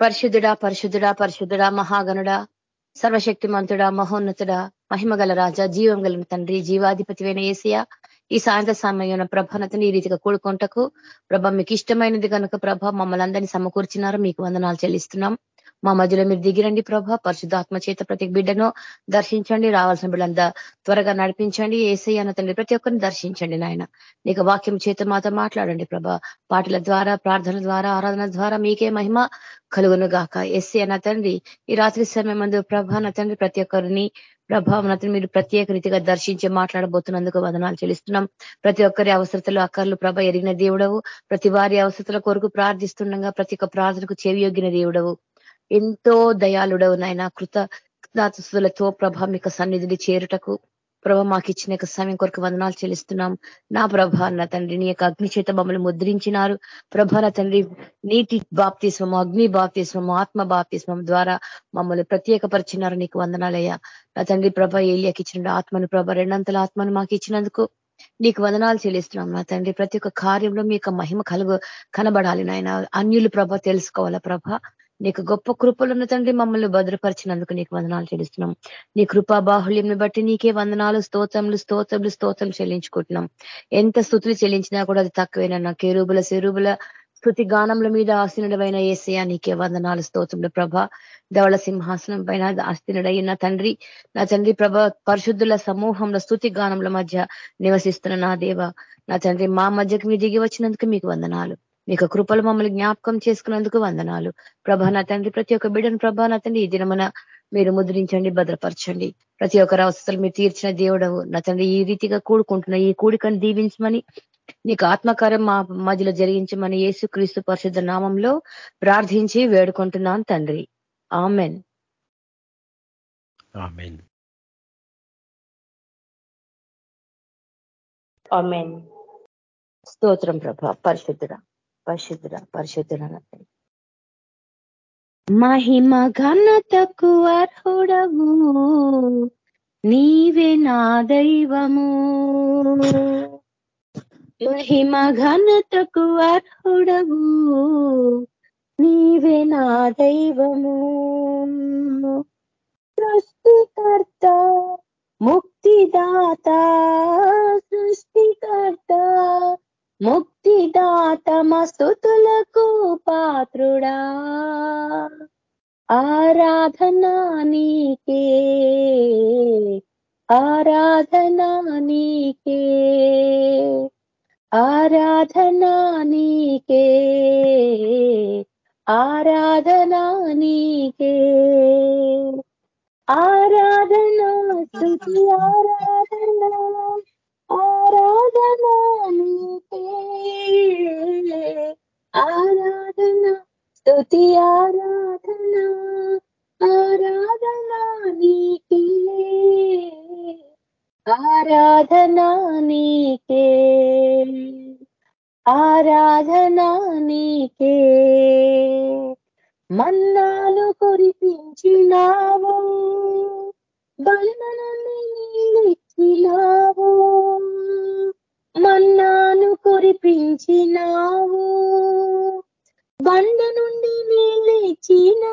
పరిశుద్ధుడా పరిశుద్ధుడా పరిశుద్ధుడా మహాగనుడా సర్వశక్తిమంతుడా మహోన్నతుడా మహిమగల రాజా జీవం గల తండ్రి జీవాధిపతివైన ఏసియా ఈ సాయంత్ర సమయం ప్రభనతను ఈ రీతిగా కూడుకుంటకు ప్రభ మీకు ఇష్టమైనది కనుక ప్రభ మమ్మల్ని అందరినీ సమకూర్చినారు మీకు వందనాలు చెల్లిస్తున్నాం. మా మధ్యలో మీరు దిగిరండి ప్రభ. పరిశుద్ధాత్మ చేత ప్రతి బిడ్డను దర్శించండి. రావాల్సిన బిడ్డంతా త్వరగా నడిపించండి. ఏసై అన్న తండ్రి ప్రతి ఒక్కరిని దర్శించండి నాయన. నీకు వాక్యం చేత మాతో మాట్లాడండి ప్రభ. పాటల ద్వారా ప్రార్థన ద్వారా ఆరాధన ద్వారా మీకే మహిమ కలుగును గాక. ఎస్సీ అన్న తండ్రి ఈ రాత్రి సమయం మందు ప్రభా అన్న తండ్రి ప్రతి ఒక్కరిని ప్రభావం అతను మీరు ప్రత్యేక రీతిగా దర్శించి మాట్లాడబోతున్నందుకు వదనాలు చెల్లిస్తున్నాం. ప్రతి ఒక్కరి అవసరతలు అక్కర్లు ప్రభ ఎరిగిన దేవుడవు. ప్రతి వారి అవసరతల కొరకు ప్రార్థిస్తుండగా ప్రతి ఒక్క ప్రార్థనకు చెవియొగ్గిన దేవుడవు. ఎంతో దయాళుడవు నాయన. కృతజ్ఞతలతో ప్రభ మీకు సన్నిధిని చేరుటకు ప్రభ మాకు ఇచ్చిన యొక్క సమయం కొరకు వందనాలు చెల్లిస్తున్నాం. నా ప్రభ నా తండ్రి నీ యొక్క అగ్ని చేత మమ్మల్ని ముద్రించినారు. ప్రభ నా తండ్రి నీటి బాప్తిస్వము అగ్ని బాప్తిస్వము ఆత్మ బాప్తిస్వం ద్వారా మమ్మల్ని ప్రత్యేకపరిచినారు. నీకు వందనాలయ్యా. నా తండ్రి ప్రభ ఏలియాకి ఇచ్చిన ఆత్మను ప్రభ రెండంతల ఆత్మను మాకు ఇచ్చినందుకు నీకు వందనాలు చెల్లిస్తున్నాం. నా తండ్రి ప్రతి ఒక్క కార్యంలో మీ మహిమ కలుగు కనబడాలి నాయన. అన్యులు ప్రభ తెలుసుకోవాలా ప్రభ? నీకు గొప్ప కృపలున్న తండ్రి మమ్మల్ని భద్రపరిచినందుకు నీకు వందనాలు చెల్లిస్తున్నాం. నీ కృపా బాహుల్యంని బట్టి నీకే వందనాలు స్తోత్రములు స్తోత్రములు స్తోత్రం చెల్లించుకుంటున్నాం. ఎంత స్థుతులు చెల్లించినా కూడా అది తక్కువేనన్నా. కేరుబుల సెరూబుల స్థుతి గానముల మీద ఆసీనుడమైన ఏసయ నీకే వందనాలు స్తోత్రములు ప్రభ. ధవళ సింహాసనం పైన ఆస్తినుడైన తండ్రి నా తండ్రి ప్రభ పరిశుద్ధుల సమూహంలో స్థుతి గానముల మధ్య నివసిస్తున్న నా దేవ నా తండ్రి మా మధ్యకు మీ దిగి వచ్చినందుకు మీకు వందనాలు. మీకు కృపలు మమ్మల్ని జ్ఞాపకం చేసుకున్నందుకు వందనాలు. ప్రభా నా తండ్రి ప్రతి ఒక్క బిడ్డను ప్రభా నా తండ్రి ఈ దినమున మీరు ముద్రించండి భద్రపరచండి. ప్రతి ఒక్కరి అవసరాలు మీరు తీర్చిన దేవుడవు. నా తండ్రి ఈ రీతిగా కూడుకుంటున్న ఈ కూడికను దీవించమని నీకు ఆత్మకారం మా మధ్యలో జరిగించమని యేసు క్రీస్తు పరిశుద్ధ నామంలో ప్రార్థించి వేడుకుంటున్నాను తండ్రి. ఆమెన్. స్తోత్రం ప్రభ పరిశుద్ధుడా. పరిశుద్ధుడ పరిశుద్ధుడ మహిమ ఘనతకు అర్హుడవు. నీవే నా దైవము. మహిమ ఘనతకు అర్హుడవు. నీవే నా దైవము. సృష్టికర్త ముక్తిదాత సృష్టికర్త. ముక్తిదాత స్థుతులకు పాత్రుడా. ఆరాధనా నీకే. ఆరాధనా నీకే. ఆరాధనా నీకే. ఆరాధనా నీకే. ఆరాధనా స్థుతి ఆరాధనా ఆరాధనా నీకే. ఆరాధన స్తుతి ఆరాధన ఆరాధన నీకే. ఆరాధన నీకే. ఆరాధన నీకే. మన్నాలు కురిపించినావు బంధనని నీళ్ళిచ్చినావు మన్నాను కురిపించినావు బండ నుండి నీళ్ళిచ్చినావు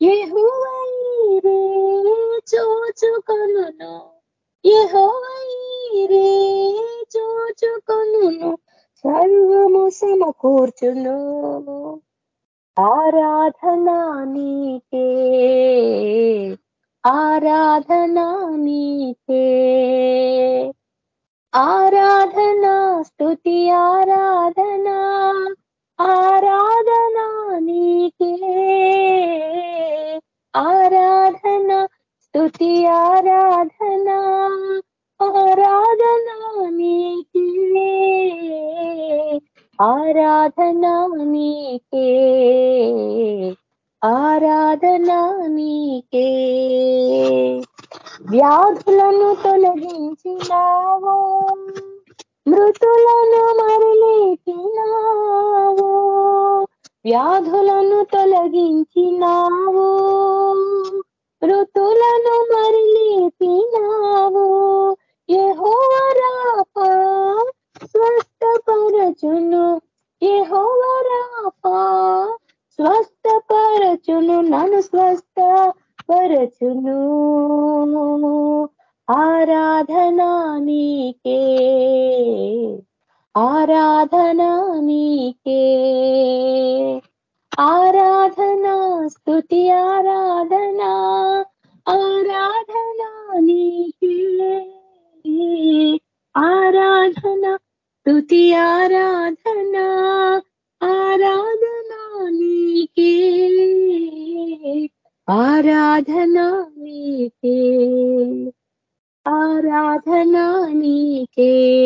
ఎహువైరే చూచుకొను ఎహోవైరే చూచుకొను సర్వము సమకూర్చును ఆరాధనా నీకే ఆరాధనా నీకే ఆరాధనా స్తుతి ఆరాధనా ఆరాధనా నీకే ఆరాధనా స్తుతి ఆరాధనా ఆరాధనా నీకే ఆరాధనా నీకే ఆరాధనా నీకే వ్యాధులను తొలగించినావు మృతులను మరలేపినావు వ్యాధులను తొలగించినావు మృతులను మరలేపినావు యహోవరాపా స్వస్థపరచును యహోవరాపా పరచును నన్ను స్వస్థ పరచును. ఆరాధనా నీకే ఆరాధనా నీకే. ఆరాధనా స్థుతి ఆరాధనా ఆరాధనా నీకే. ఆరాధనా స్థుతి ఆరాధనా ఆరాధ ఆరాధనా నీకే ఆరాధనా నీకే.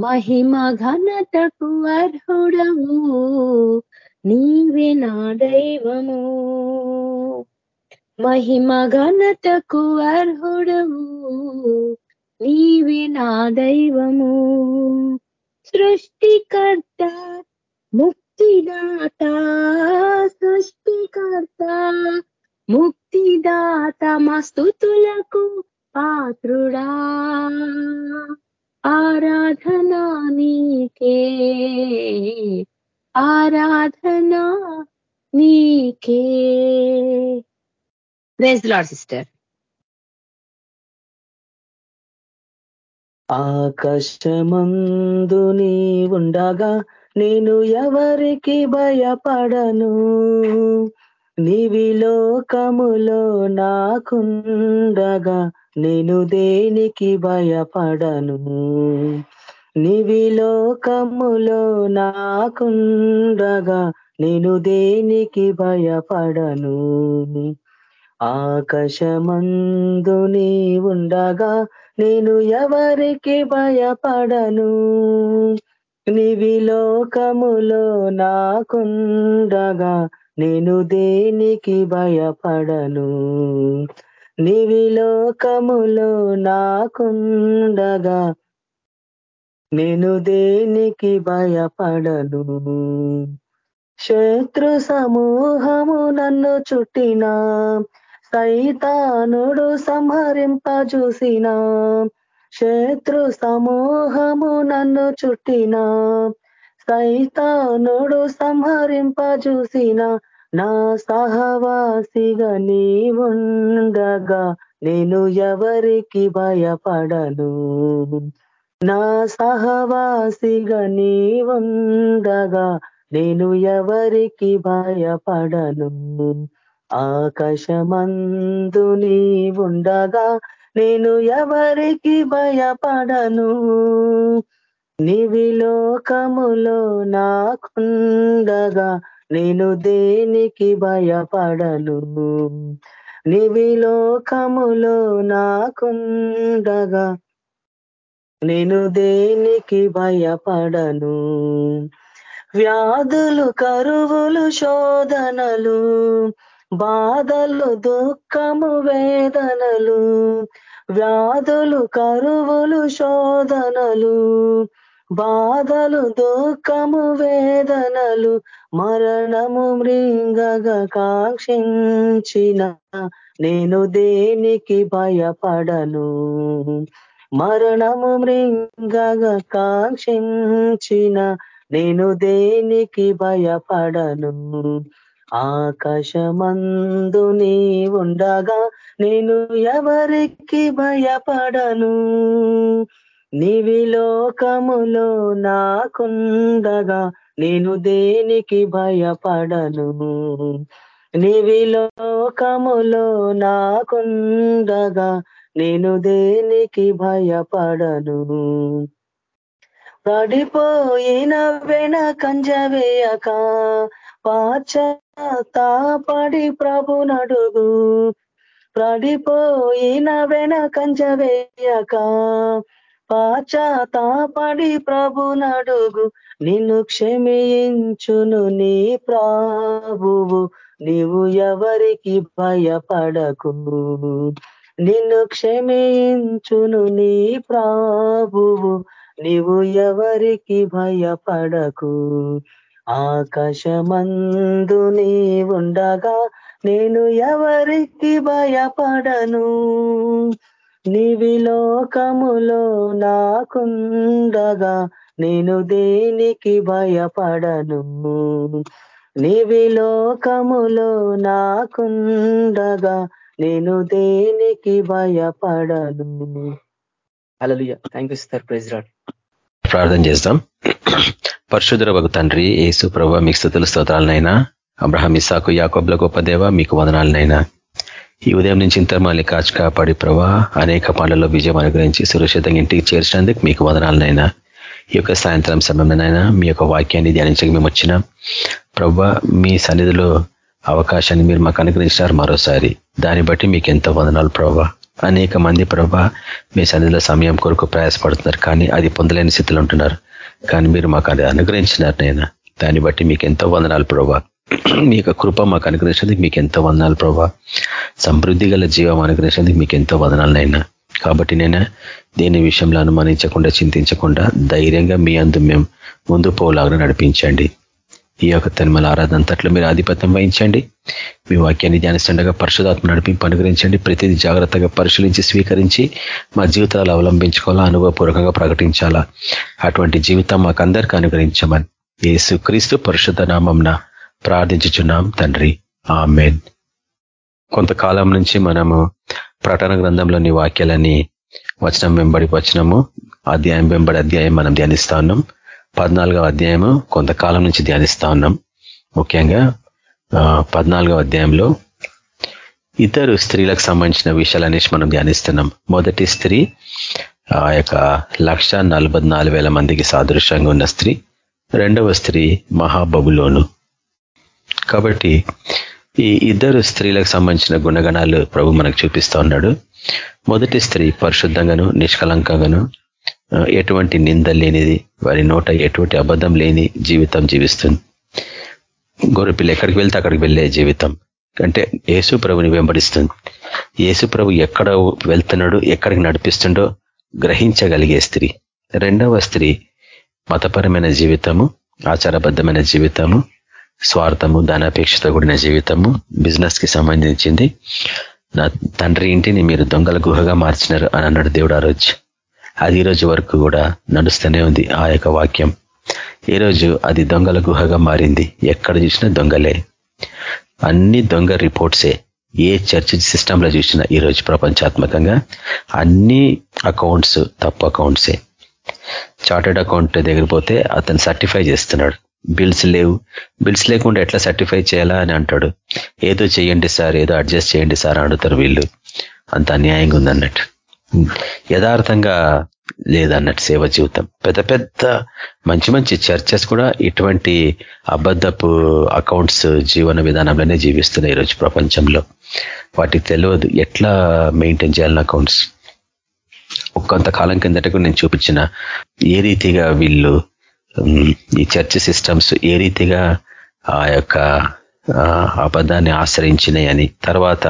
మహిమ ఘనతకు అర్హుడము నీవే నా దైవము. మహిమ ఘనతకు అర్హుడము నీవే నా దైవము. సృష్టికర్త ముక్ ముక్తిదాత సృష్టికర్త ముక్తిదాత మా స్థుతులకు పాత్రుడా ఆరాధనా నీకే ఆరాధనా నీకే ప్రేజ్ లాడ్ సిస్టర్ ఆకాశమందు నీ ఉండగా నేను ఎవరికి భయపడను? నీవి లోకములో నాకుండగా నేను దేనికి భయపడను? నీవి లోకములో నాకుండగా నేను దేనికి భయపడను? ఆకాశమందు నీ ఉండగా నేను ఎవరికి భయపడను? నివి లోకములో నాకుండగా నేను దేనికి భయపడను? నివి లోకములో నాకుండగా నేను దేనికి భయపడను? శత్రు సమూహము నన్ను చుట్టినా సైతానుడు సంహరింపజూసిన శత్రు సమూహము నన్ను చుట్టిన సైతానుడు సంహరింపజూసిన. నా సహవాసిగా నీ ఉండగా నేను ఎవరికి భయపడను? నా సహవాసిగా నీ ఉండగా నేను ఎవరికి భయపడను? ఆకాశమందు నీ ఉండగా నేను ఎవరికి భయపడను? నివిలోకములో నాకుండగా నేను దేనికి భయపడను? నివిలోకములో నాకుండగా నేను దేనికి భయపడను? వ్యాధులు కరువులు శోధనలు బాధలు దుఃఖము వేదనలు వ్యాధులు కరువులు శోధనలు బాధలు దుఃఖము వేదనలు మరణము మృంగగా కాంక్షించిన నేను దేనికి భయపడను? మరణము మృంగగా కాంక్షించిన నేను దేనికి భయపడను? ఆకాశమందు నీ ఉండగా నేను ఎవరికి భయపడను? నీవి లోకములో నాకుండగా నేను దేనికి భయపడను? నీవి లోకములో నాకుండగా నేను దేనికి భయపడను? పడిపోయిన వెన కంజవేయక పాచతాపడి ప్రభు నడుగు. పడిపోయిన వెనకంజ వేయక. పాచాతాపడి ప్రభు నడుగు. నిన్ను క్షమించును నీ ప్రాభువు. నీవు ఎవరికి భయపడకు. నిన్ను క్షమించును నీ ప్రాభువు. నీవు ఎవరికి భయపడకు. ఆకాశమందు నీ ఉండగా నేను ఎవరికి భయపడను? నీవి లోకములో నాకుండగా నేను దేనికి భయపడను? నీవి లోకములో నాకుండగా నేను దేనికి భయపడను? అలలుయ thank you sir praise Lord ప్రార్థన చేద్దాం. పరశుధర ఒక తండ్రి యేసు ప్రభ మీకు స్థుతుల స్తోత్రాలనైనా. అబ్రహం ఇసాకు యాకోబ్ల గొప్ప దేవ మీకు వదనాలనైనా. ఈ ఉదయం నుంచి ఇంత మళ్ళీ కాచి కాపాడి ప్రభా అనేక పనులలో విజయం అనుగ్రహించి సురక్షితంగా ఇంటికి చేర్చినందుకు మీకు వదనాలనైనా. ఈ యొక్క సాయంత్రం సమయంలోనైనా మీ యొక్క వాక్యాన్ని ధ్యానించక మేము వచ్చిన ప్రభా మీ సన్నిధిలో అవకాశాన్ని మీరు మాకు అనుగ్రహించినారు మరోసారి. దాన్ని బట్టి మీకు ఎంతో వదనాలు ప్రభా. అనేక మంది ప్రభా మీ సన్నిధిలో సమయం కొరకు ప్రయాసపడుతున్నారు కానీ అది పొందలేని స్థితిలో ఉంటున్నారు. కానీ మీరు మాకు అది అనుగ్రహించినారు నేను దాన్ని బట్టి మీకు ఎంతో వందనాలు ప్రభా. మీ యొక్క కృప మాకు అనుగ్రహించినందుకు మీకు ఎంతో వందనాలు ప్రభా. సమృద్ధి గల జీవం అనుగ్రహించినందుకు మీకు ఎంతో వదనాలనైనా కాబట్టి నేను దేని విషయంలో అనుమానించకుండా చింతించకుండా ధైర్యంగా మీ అందు మేము ముందు పోలాగా నడిపించండి. ఈ యొక్క తనిమల ఆరాధన అంతట్లో మీరు ఆధిపత్యం వహించండి. మీ వాక్యాన్ని ధ్యానిస్తుండగా పరిశుధాత్మ నడిపింపు అనుగ్రహించండి. ప్రతిదీ జాగ్రత్తగా పరిశీలించి స్వీకరించి మా జీవితాలు అవలంబించుకోవాలా అనుభవపూర్వకంగా ప్రకటించాలా. అటువంటి జీవితం మాకందరికీ అనుగ్రహించమని ఏసు క్రీస్తు పరిశుద్ధ నామంన ప్రార్థించుచున్నాం తండ్రి. ఆమెన్. కొంతకాలం నుంచి మనము ప్రకటన గ్రంథంలోని వాక్యాలని వచనం వెంబడి వచనము అధ్యాయం వెంబడి అధ్యాయం మనం ధ్యానిస్తా ఉన్నాం. పద్నాలుగవ అధ్యాయము కొంతకాలం నుంచి ధ్యానిస్తా ఉన్నాం. ముఖ్యంగా పద్నాలుగవ అధ్యాయంలో ఇద్దరు స్త్రీలకు సంబంధించిన విషయాలనేసి మనం ధ్యానిస్తున్నాం. మొదటి స్త్రీ ఆ యొక్క లక్ష మందికి సాదృశ్యంగా ఉన్న స్త్రీ. రెండవ స్త్రీ మహాబబులోను. కాబట్టి ఈ ఇద్దరు స్త్రీలకు సంబంధించిన గుణగణాలు ప్రభు మనకు చూపిస్తూ ఉన్నాడు. మొదటి స్త్రీ పరిశుద్ధంగాను నిష్కలంకంగాను ఎటువంటి నింద లేనిది వారి నోట ఎటువంటి అబద్ధం లేని జీవితం జీవిస్తుంది. గొర్రెపిల్ల ఎక్కడికి వెళ్తే అక్కడికి వెళ్ళే జీవితం. అంటే యేసు ప్రభుని వెంబడిస్తుంది. యేసు ప్రభు ఎక్కడ వెళ్తున్నాడు ఎక్కడికి నడిపిస్తుండో గ్రహించగలిగే స్త్రీ. రెండవ స్త్రీ మతపరమైన జీవితము ఆచారబద్ధమైన జీవితము స్వార్థము ధనాపేక్షతో కూడిన జీవితము బిజినెస్కి సంబంధించింది. నా తండ్రి ఇంటిని మీరు దొంగల గుహగా మార్చినారు అని అన్నాడు దేవుడు ఆ రోజు. అది ఈ రోజు వరకు కూడా నడుస్తూనే ఉంది ఆ యొక్క వాక్యం. ఈ రోజు అది దొంగల గుహగా మారింది. ఎక్కడ చూసినా దొంగలే. అన్ని దొంగ రిపోర్ట్సే. ఏ చర్చ్ సిస్టంలో చూసినా ఈరోజు ప్రపంచాత్మకంగా అన్ని అకౌంట్స్ తప్పు అకౌంట్సే. చార్టెడ్ అకౌంట్ దగ్గర పోతే అతను సర్టిఫై చేస్తున్నాడు. బిల్స్ లేవు. బిల్స్ లేకుండా ఎట్లా సర్టిఫై చేయాలా అని అంటాడు. ఏదో చేయండి సార్ ఏదో అడ్జస్ట్ చేయండి సార్ అడుగుతారు వీళ్ళు. అంత అన్యాయంగా ఉందన్నట్టు. యథార్థంగా లేదన్నట్టు సేవ జీవితం. పెద్ద పెద్ద మంచి మంచి చర్చెస్ కూడా ఇటువంటి అబద్ధపు అకౌంట్స్ జీవన విధానంలోనే జీవిస్తున్నాయి ఈరోజు ప్రపంచంలో. వాటికి తెలియదు ఎట్లా మెయింటైన్ చేయాలని అకౌంట్స్ కొంతకాలం కిందటకు నేను చూపించిన ఏ రీతిగా వీళ్ళు ఈ చర్చ్ సిస్టమ్స్ ఏ రీతిగా ఆ యొక్క అబద్ధాన్ని ఆశ్రయించినాయని తర్వాత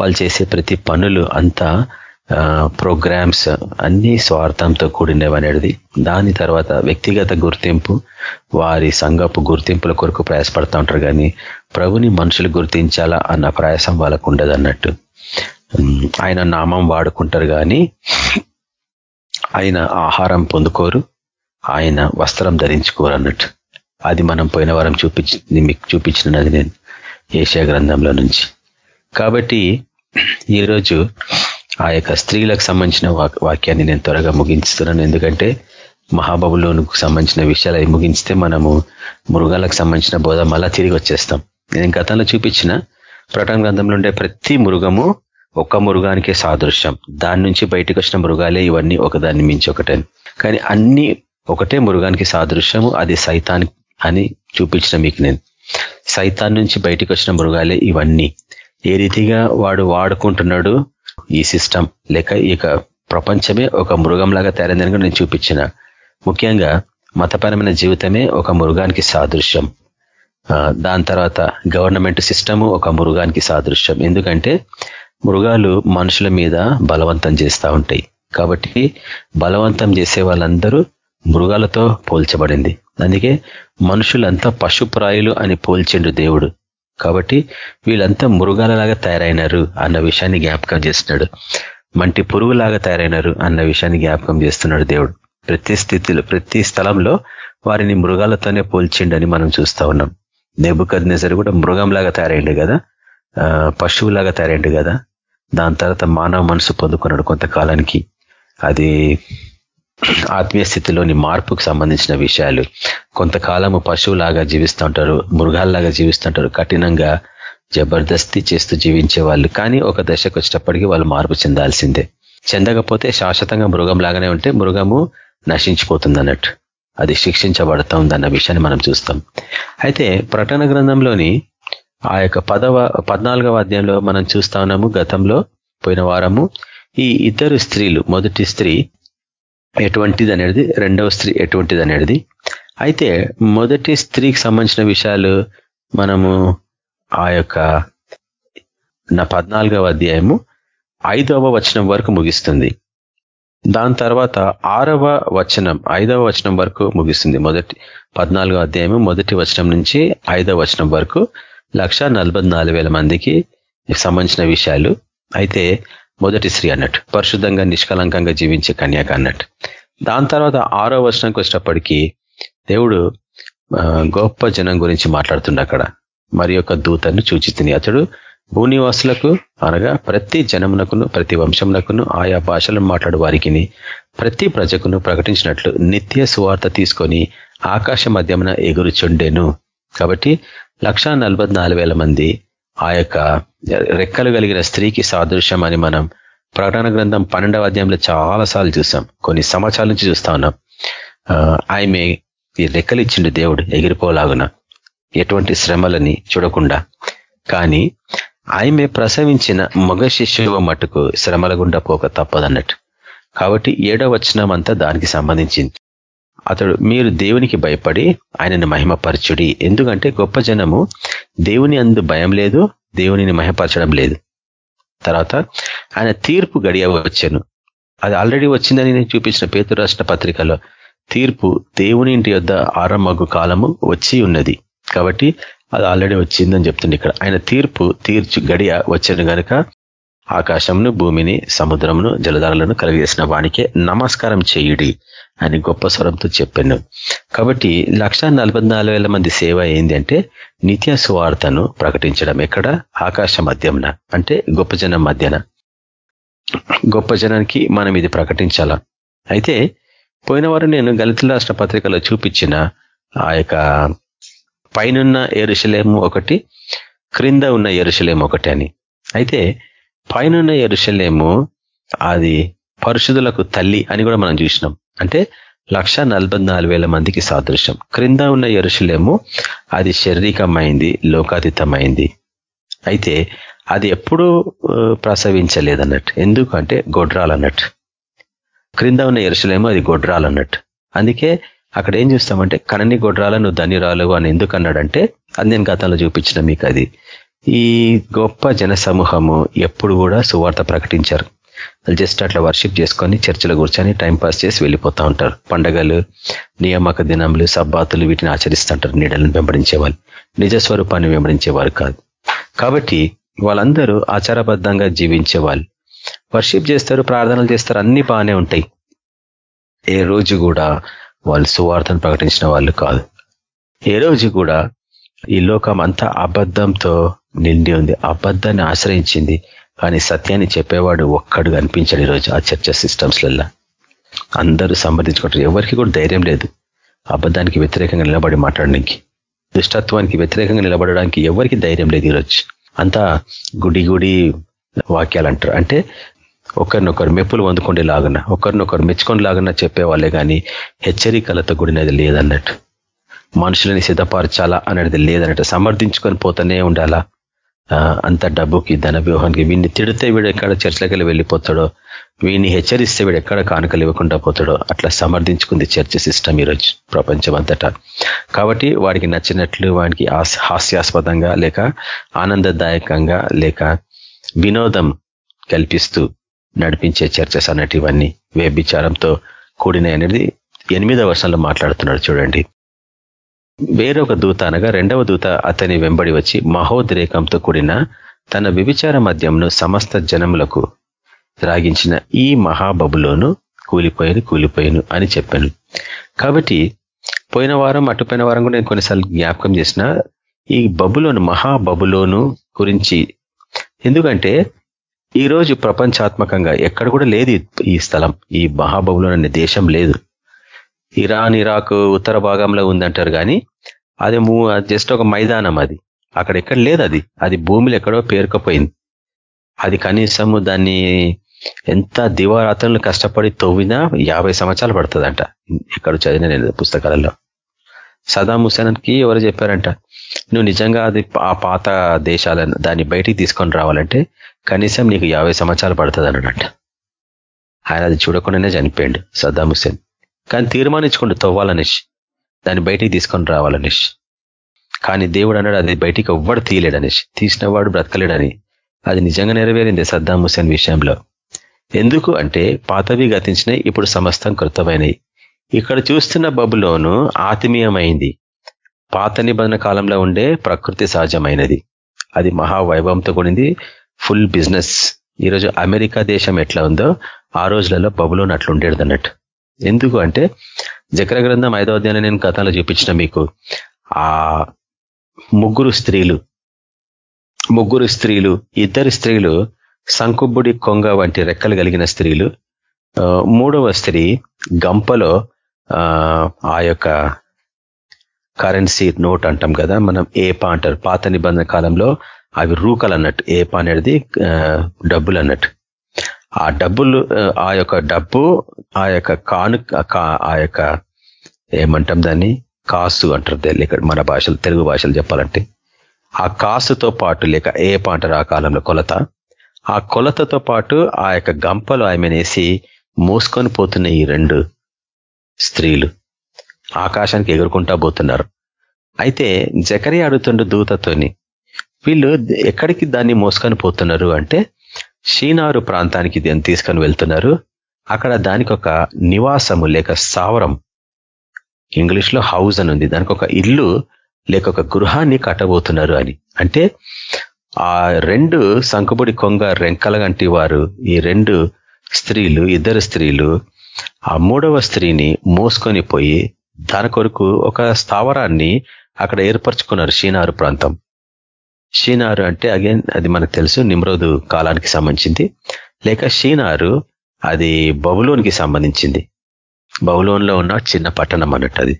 వాళ్ళు చేసే ప్రతి పనులు అంతా ప్రోగ్రామ్స్ అన్ని స్వార్థంతో కూడినవనేది. దాని తర్వాత వ్యక్తిగత గుర్తింపు వారి సంఘపు గుర్తింపుల కొరకు ప్రయాసపడతా ఉంటారు కానీ ప్రభుని మనుషులు గుర్తించాలా అన్న ప్రయాసం వాళ్ళకు ఉండదు అన్నట్టు. ఆయన నామం వాడుకుంటారు కానీ ఆయన ఆహారం పొందుకోరు ఆయన వస్త్రం ధరించుకోరు అన్నట్టు. అది మనం పోయిన వారం చూపించి మీకు చూపించినది నేను ఏషియా గ్రంథంలో నుంచి. కాబట్టి ఈరోజు ఆ యొక్క స్త్రీలకు సంబంధించిన వాక్యాన్ని నేను త్వరగా ముగించుతున్నాను. ఎందుకంటే మహాబాబులోనికి సంబంధించిన విషయాలు అవి ముగించితే మనము మృగాలకు సంబంధించిన బోధ మళ్ళా తిరిగి వచ్చేస్తాం. నేను గతంలో చూపించిన ప్రకటన గ్రంథంలో ఉండే ప్రతి మృగము ఒక్క మృగానికే సాదృశ్యం. దాని నుంచి బయటకు వచ్చిన మృగాలే ఇవన్నీ ఒకదాన్ని మించి ఒకటే. కానీ అన్ని ఒకటే మృగానికి సాదృశ్యము అది సైతాన్ అని చూపించిన మీకు నేను. సైతాన్ నుంచి బయటకు వచ్చిన మృగాలే ఇవన్నీ. ఏ రీతిగా వాడు వాడుకుంటున్నాడు? ఈ సిస్టమ్ లేక ఈ ప్రపంచమే ఒక మృగంలాగా తయారైందని నేను చూపించిన. ముఖ్యంగా మతపరమైన జీవితమే ఒక మృగానికి సాదృశ్యం. దాని తర్వాత గవర్నమెంట్ సిస్టము ఒక మృగానికి సాదృశ్యం. ఎందుకంటే మృగాలు మనుషుల మీద బలవంతం చేస్తూ ఉంటాయి. కాబట్టి బలవంతం చేసే వాళ్ళందరూ మృగాలతో పోల్చబడింది. అందుకే మనుషులంతా పశుప్రాయులు అని పోల్చిండు దేవుడు. కాబట్టి వీళ్ళంతా మృగాలలాగా తయారైనారు అన్న విషయాన్ని జ్ఞాపకం చేస్తున్నాడు. మంటి పురుగులాగా తయారైనారు అన్న విషయాన్ని జ్ఞాపకం చేస్తున్నాడు దేవుడు. ప్రతి స్థితిలో ప్రతి స్థలంలో వారిని మృగాలతోనే పోల్చిండని మనం చూస్తా ఉన్నాం. నెబుకద్ నెసరు కూడా మృగంలాగా తయారైండు కదా? పశువులాగా తయారైండు కదా? దాని తర్వాత మానవ మనసు పొందుకున్నాడు కొంతకాలానికి. అది ఆత్మీయ స్థితిలోని మార్పుకు సంబంధించిన విషయాలు. కొంతకాలము పశువులాగా జీవిస్తూ ఉంటారు మృగాల్లాగా జీవిస్తుంటారు. కఠినంగా జబర్దస్తి చేస్తూ జీవించే వాళ్ళు కానీ ఒక దశకు వచ్చేటప్పటికి వాళ్ళు మార్పు చెందాల్సిందే. చెందకపోతే శాశ్వతంగా మృగం లాగానే ఉంటే మృగము నశించిపోతుంది అన్నట్టు అది శిక్షించబడతా అన్న విషయాన్ని మనం చూస్తాం. అయితే ప్రకటన గ్రంథంలోని ఆ యొక్క పదవ పద్నాలుగవ అధ్యాయంలో మనం చూస్తా ఉన్నాము. గతంలో పోయిన వారము ఈ ఇద్దరు స్త్రీలు మొదటి స్త్రీ ఎటువంటిది అనేది రెండవ స్త్రీ ఎటువంటిది అనేది అయితే మొదటి స్త్రీకి సంబంధించిన విషయాలు మనము ఆ యొక్క నా పద్నాలుగవ అధ్యాయము ఐదవ వచనం వరకు ముగిస్తుంది. దాని తర్వాత ఆరవ వచనం ఐదవ వచనం వరకు ముగిస్తుంది మొదటి పద్నాలుగో అధ్యాయము మొదటి వచనం నుంచి ఐదవ వచనం వరకు లక్ష మందికి సంబంధించిన విషయాలు. అయితే మొదటి స్త్రీ అన్నట్టు పరిశుద్ధంగా నిష్కలంకంగా జీవించే కన్యాక అన్నట్టు. దాని తర్వాత ఆరో వర్షంకి వచ్చేటప్పటికీ దేవుడు గొప్ప జనం గురించి మాట్లాడుతుండ అక్కడ. మరి యొక్క దూతను సూచిస్తుంది. అతడు భూనివాసులకు అనగా ప్రతి జనమునకును ప్రతి వంశమునకును ఆయా భాషలను మాట్లాడు వారికి ప్రతి ప్రజకును ప్రకటించినట్లు నిత్య సువార్త తీసుకొని ఆకాశ మధ్యమున ఎగురుచుండెను. కాబట్టి లక్ష మంది ఆ యొక్క రెక్కలు కలిగిన స్త్రీకి సాదృశ్యం అని మనం ప్రకటన గ్రంథం పన్నెండవ అధ్యాయంలో చాలా సార్లు చూసాం. కొన్ని సంవత్సరాల నుంచి చూస్తా ఉన్నాం. ఆమె ఈ రెక్కలు ఇచ్చిండు దేవుడు ఎగిరిపోలాగున. ఎటువంటి శ్రమలని చూడకుండా. కానీ ఆమె ప్రసవించిన మగ శిశువు మటుకు శ్రమల గుండా పోక తప్పదన్నట్టు. కాబట్టి ఏడవ వచనం దానికి సంబంధించింది. అతడు మీరు దేవునికి భయపడి ఆయనను మహిమపరచుడి. ఎందుకంటే గొప్ప జనము దేవుని అందు భయం లేదు దేవునిని మహపరచడం లేదు. తర్వాత ఆయన తీర్పు గడియ వచ్చాను. అది ఆల్రెడీ వచ్చిందని నేను చూపించిన పేతు రాష్ట్ర పత్రికలో. తీర్పు దేవుని ఇంటి యొద్ ఆరంభగు కాలము వచ్చి ఉన్నది. కాబట్టి అది ఆల్రెడీ వచ్చిందని చెప్తుంది ఇక్కడ. ఆయన తీర్పు తీర్చు గడియ వచ్చాను కనుక ఆకాశంను భూమిని సముద్రమును జలధారలను కలిగేసిన వానికే నమస్కారం చేయుడి అని గొప్ప స్వరంతో చెప్పాను. కాబట్టి లక్ష మంది సేవ ఏంటంటే అంటే నిత్య సువార్తను ప్రకటించడం ఎక్కడ? ఆకాశ మధ్యంన అంటే గొప్ప జనం మధ్యన. గొప్ప జనానికి మనం ఇది ప్రకటించాల? అయితే పోయిన వారు నేను గలితుల రాష్ట్ర పత్రికలో చూపించిన ఆ యొక్క పైనున్న ఎరుశలేము ఒకటి క్రింద ఉన్న ఎరుశలేము ఒకటి అని. అయితే పైనున్న ఎరుశలేము అది పరిశుధులకు తల్లి అని కూడా మనం చూసినాం. అంటే లక్ష మందికి సాదృశ్యం. క్రింద ఉన్న ఎరుశలేము అది శారీరకమైంది లోకాతీతమైంది. అయితే అది ఎప్పుడూ ప్రసవించలేదన్నట్టు. ఎందుకంటే గొడ్రాలన్నట్టు. క్రింద ఉన్న ఎరుసలేమో అది గొడ్రాలన్నట్టు. అందుకే అక్కడ ఏం చూస్తామంటే కనని గొడ్రాల నువ్వు ధనిరాలు అని ఎందుకు అన్నాడంటే అది నేను గతంలో చూపించిన మీకు అది. ఈ గొప్ప జన సమూహము ఎప్పుడు కూడా సువార్త ప్రకటించారు. జస్ట్ అట్లా వర్షిప్ చేసుకొని చర్చలో కూర్చొని టైంపాస్ చేసి వెళ్ళిపోతూ ఉంటారు. పండగలు నియామక దినములు సబ్బాతులు వీటిని ఆచరిస్తుంటారు. నీడలను వెంబడించే వాళ్ళు నిజ స్వరూపాన్ని వెంబడించేవారు కాదు. కాబట్టి వాళ్ళందరూ ఆచారబద్ధంగా జీవించే వాళ్ళు వర్షిప్ చేస్తారు ప్రార్థనలు చేస్తారు అన్ని బాగానే ఉంటాయి. ఏ రోజు కూడా వాళ్ళు సువార్థను ప్రకటించిన వాళ్ళు కాదు. ఏ రోజు కూడా ఈ లోకం అంతా అబద్ధంతో నిండి ఉంది. అబద్ధాన్ని ఆశ్రయించింది. కానీ సత్యాన్ని చెప్పేవాడు ఒక్కడు కనిపించాడు ఈరోజు ఆ చర్చ సిస్టమ్స్లలో అందరూ సంబంధించుకుంటారు. ఎవరికి కూడా ధైర్యం లేదు. అబద్ధానికి వ్యతిరేకంగా నిలబడి మాట్లాడడానికి. దుష్టత్వానికి వ్యతిరేకంగా నిలబడడానికి ఎవరికి ధైర్యం లేదు ఈరోజు. అంతా గుడి గుడి వాక్యాలు అంటారు. అంటే ఒకరినొకరు మెప్పులు వందుకుండే లాగన ఒకరినొకరు మెచ్చుకొని లాగన చెప్పేవాళ్ళే కానీ హెచ్చరికలతో కూడినది లేదన్నట్టు. మనుషులని సిద్ధపరచాలా అనేది లేదన్నట్టు. సమర్థించుకొని పోతూనే ఉండాలా? అంత డబ్బుకి ధన వ్యూహానికి వీడిని తిడితే వీడు ఎక్కడ చర్చలకి వెళ్ళిపోతాడో? వీడిని హెచ్చరిస్తే వీడు ఎక్కడ కానుకలు ఇవ్వకుండా పోతాడో? అట్లా సమర్థించుకుంది చర్చ సిస్టమ్ ఈరోజు ప్రపంచం అంతటా కాబట్టి వాడికి నచ్చినట్లు వాడికి హాస్యాస్పదంగా లేక ఆనందదాయకంగా లేక వినోదం కల్పిస్తూ నడిపించే చర్చస్ అన్నట్టు ఇవన్నీ వ్యభిచారంతో కూడినాయి అనేది ఎనిమిదో వర్షంలో మాట్లాడుతున్నాడు చూడండి. వేరొక దూత అనగా రెండవ దూత అతని వెంబడి వచ్చి మహోద్రేకంతో కూడిన తన విభిచార మద్యంను సమస్త జనములకు త్రాగించిన ఈ మహాబబులోను కూలిపోయాను కూలిపోయాను అని చెప్పాను. కాబట్టి పోయిన వారం అటుపోయిన వారం కూడా నేను కొన్నిసార్లు జ్ఞాపకం చేసిన ఈ బబులోను మహాబబులోను గురించి. ఎందుకంటే ఈ రోజు ప్రపంచాత్మకంగా ఎక్కడ కూడా లేదు ఈ స్థలం. ఈ మహాబబులోను అనే దేశం లేదు. ఇరాన్ ఇరాక్ ఉత్తర భాగంలో ఉందంటారు కానీ అది జస్ట్ ఒక మైదానం అది. అక్కడ ఎక్కడ లేదు అది. అది భూమిలో ఎక్కడో పేరుకపోయింది. అది కనీసము దాన్ని ఎంత దివారాత్రులు కష్టపడి తవ్వినా యాభై సంవత్సరాలు పడుతుందంట. ఎక్కడ చదివిన నేను పుస్తకాలలో. సదాం హుసేన్కి ఎవరు చెప్పారంట నువ్వు నిజంగా అది ఆ పాత దేశాలను దాన్ని బయటికి తీసుకొని రావాలంటే కనీసం నీకు యాభై సంవత్సరాలు పడుతుంది అన్నట ఆయన అది చూడకుండానే చనిపోయాడు సద్దాం హుసేన్ కానీ తీర్మానించుకుంటూ తవ్వాలనేసి దాన్ని బయటికి తీసుకొని రావాలనేసి కానీ దేవుడు అన్నాడు అది బయటికి ఎవ్వడు తీయలేడనేసి తీసిన వాడు బ్రతకలేడని. అది నిజంగా నెరవేరింది సద్దాం హుసేన్ విషయంలో. ఎందుకు అంటే పాతవి గతించినాయి ఇప్పుడు సమస్తం కృతమైనవి ఇక్కడ చూస్తున్న బబులోను ఆత్మీయమైంది. పాత నిబంధన కాలంలో ఉండే ప్రకృతి సహజమైనది. అది మహావైభవంతో కూడింది ఫుల్ బిజినెస్. ఈరోజు అమెరికా దేశం ఎట్లా ఉందో ఆ రోజులలో బబులోన్ అట్లా ఉండేది అన్నట్టు. ఎందుకు అంటే జకర గ్రంథం ఐదో అధ్యాయం నేను కథలో చూపించిన మీకు. ఆ ముగ్గురు స్త్రీలు ముగ్గురు స్త్రీలు ఇద్దరు స్త్రీలు సంకుబ్బుడి కొంగ వంటి రెక్కలు కలిగిన స్త్రీలు మూడవ స్త్రీ గంపలో ఆ యొక్క కరెన్సీ నోట్ అంటాం కదా మనం ఏపా అంటారు. పాత నిబంధన కాలంలో అవి రూకలు అన్నట్టు ఏపా అనేది డబ్బులు అన్నట్టు ఆ డబ్బులు ఆ యొక్క డబ్బు ఆ యొక్క కాను ఆ యొక్క ఏమంటాం దాన్ని? కాసు అంటారు ఇక్కడ మన భాషలు తెలుగు భాషలు చెప్పాలంటే. ఆ కాసుతో పాటు లేక ఏ అంటారు ఆ కాలంలో కొలత? ఆ కొలతతో పాటు ఆ యొక్క గంపలు ఆమెనేసి మోసుకొని పోతున్న ఈ రెండు స్త్రీలు ఆకాశానికి ఎగురుకుంటా పోతున్నారు. అయితే జకరి అడుగుతుండు దూతతోని వీళ్ళు ఎక్కడికి దాన్ని మోసుకొని పోతున్నారు అంటే షీనారు ప్రాంతానికి దీన్ని తీసుకొని వెళ్తున్నారు. అక్కడ దానికి ఒక నివాసము లేక స్థావరం. ఇంగ్లీష్లో హౌస్ అని ఉంది. దానికి ఒక ఇల్లు లేక ఒక గృహాన్ని కట్టబోతున్నారు అని. అంటే ఆ రెండు సంకుబుడి కొంగ రెంకల గంటి వారు ఈ రెండు స్త్రీలు ఇద్దరు స్త్రీలు ఆ మూడవ స్త్రీని మోసుకొని పోయి దాని కొరకు ఒక స్థావరాన్ని అక్కడ ఏర్పరచుకున్నారు షీనారు ప్రాంతం. షీనారు అంటే అగైన్ అది మనకు తెలుసు నిమ్రోదు కాలానికి సంబంధించింది. లేక షీనారు అది బబులోనికి సంబంధించింది. బబులోన్లో ఉన్న చిన్న పట్టణం అన్నట్టు అది.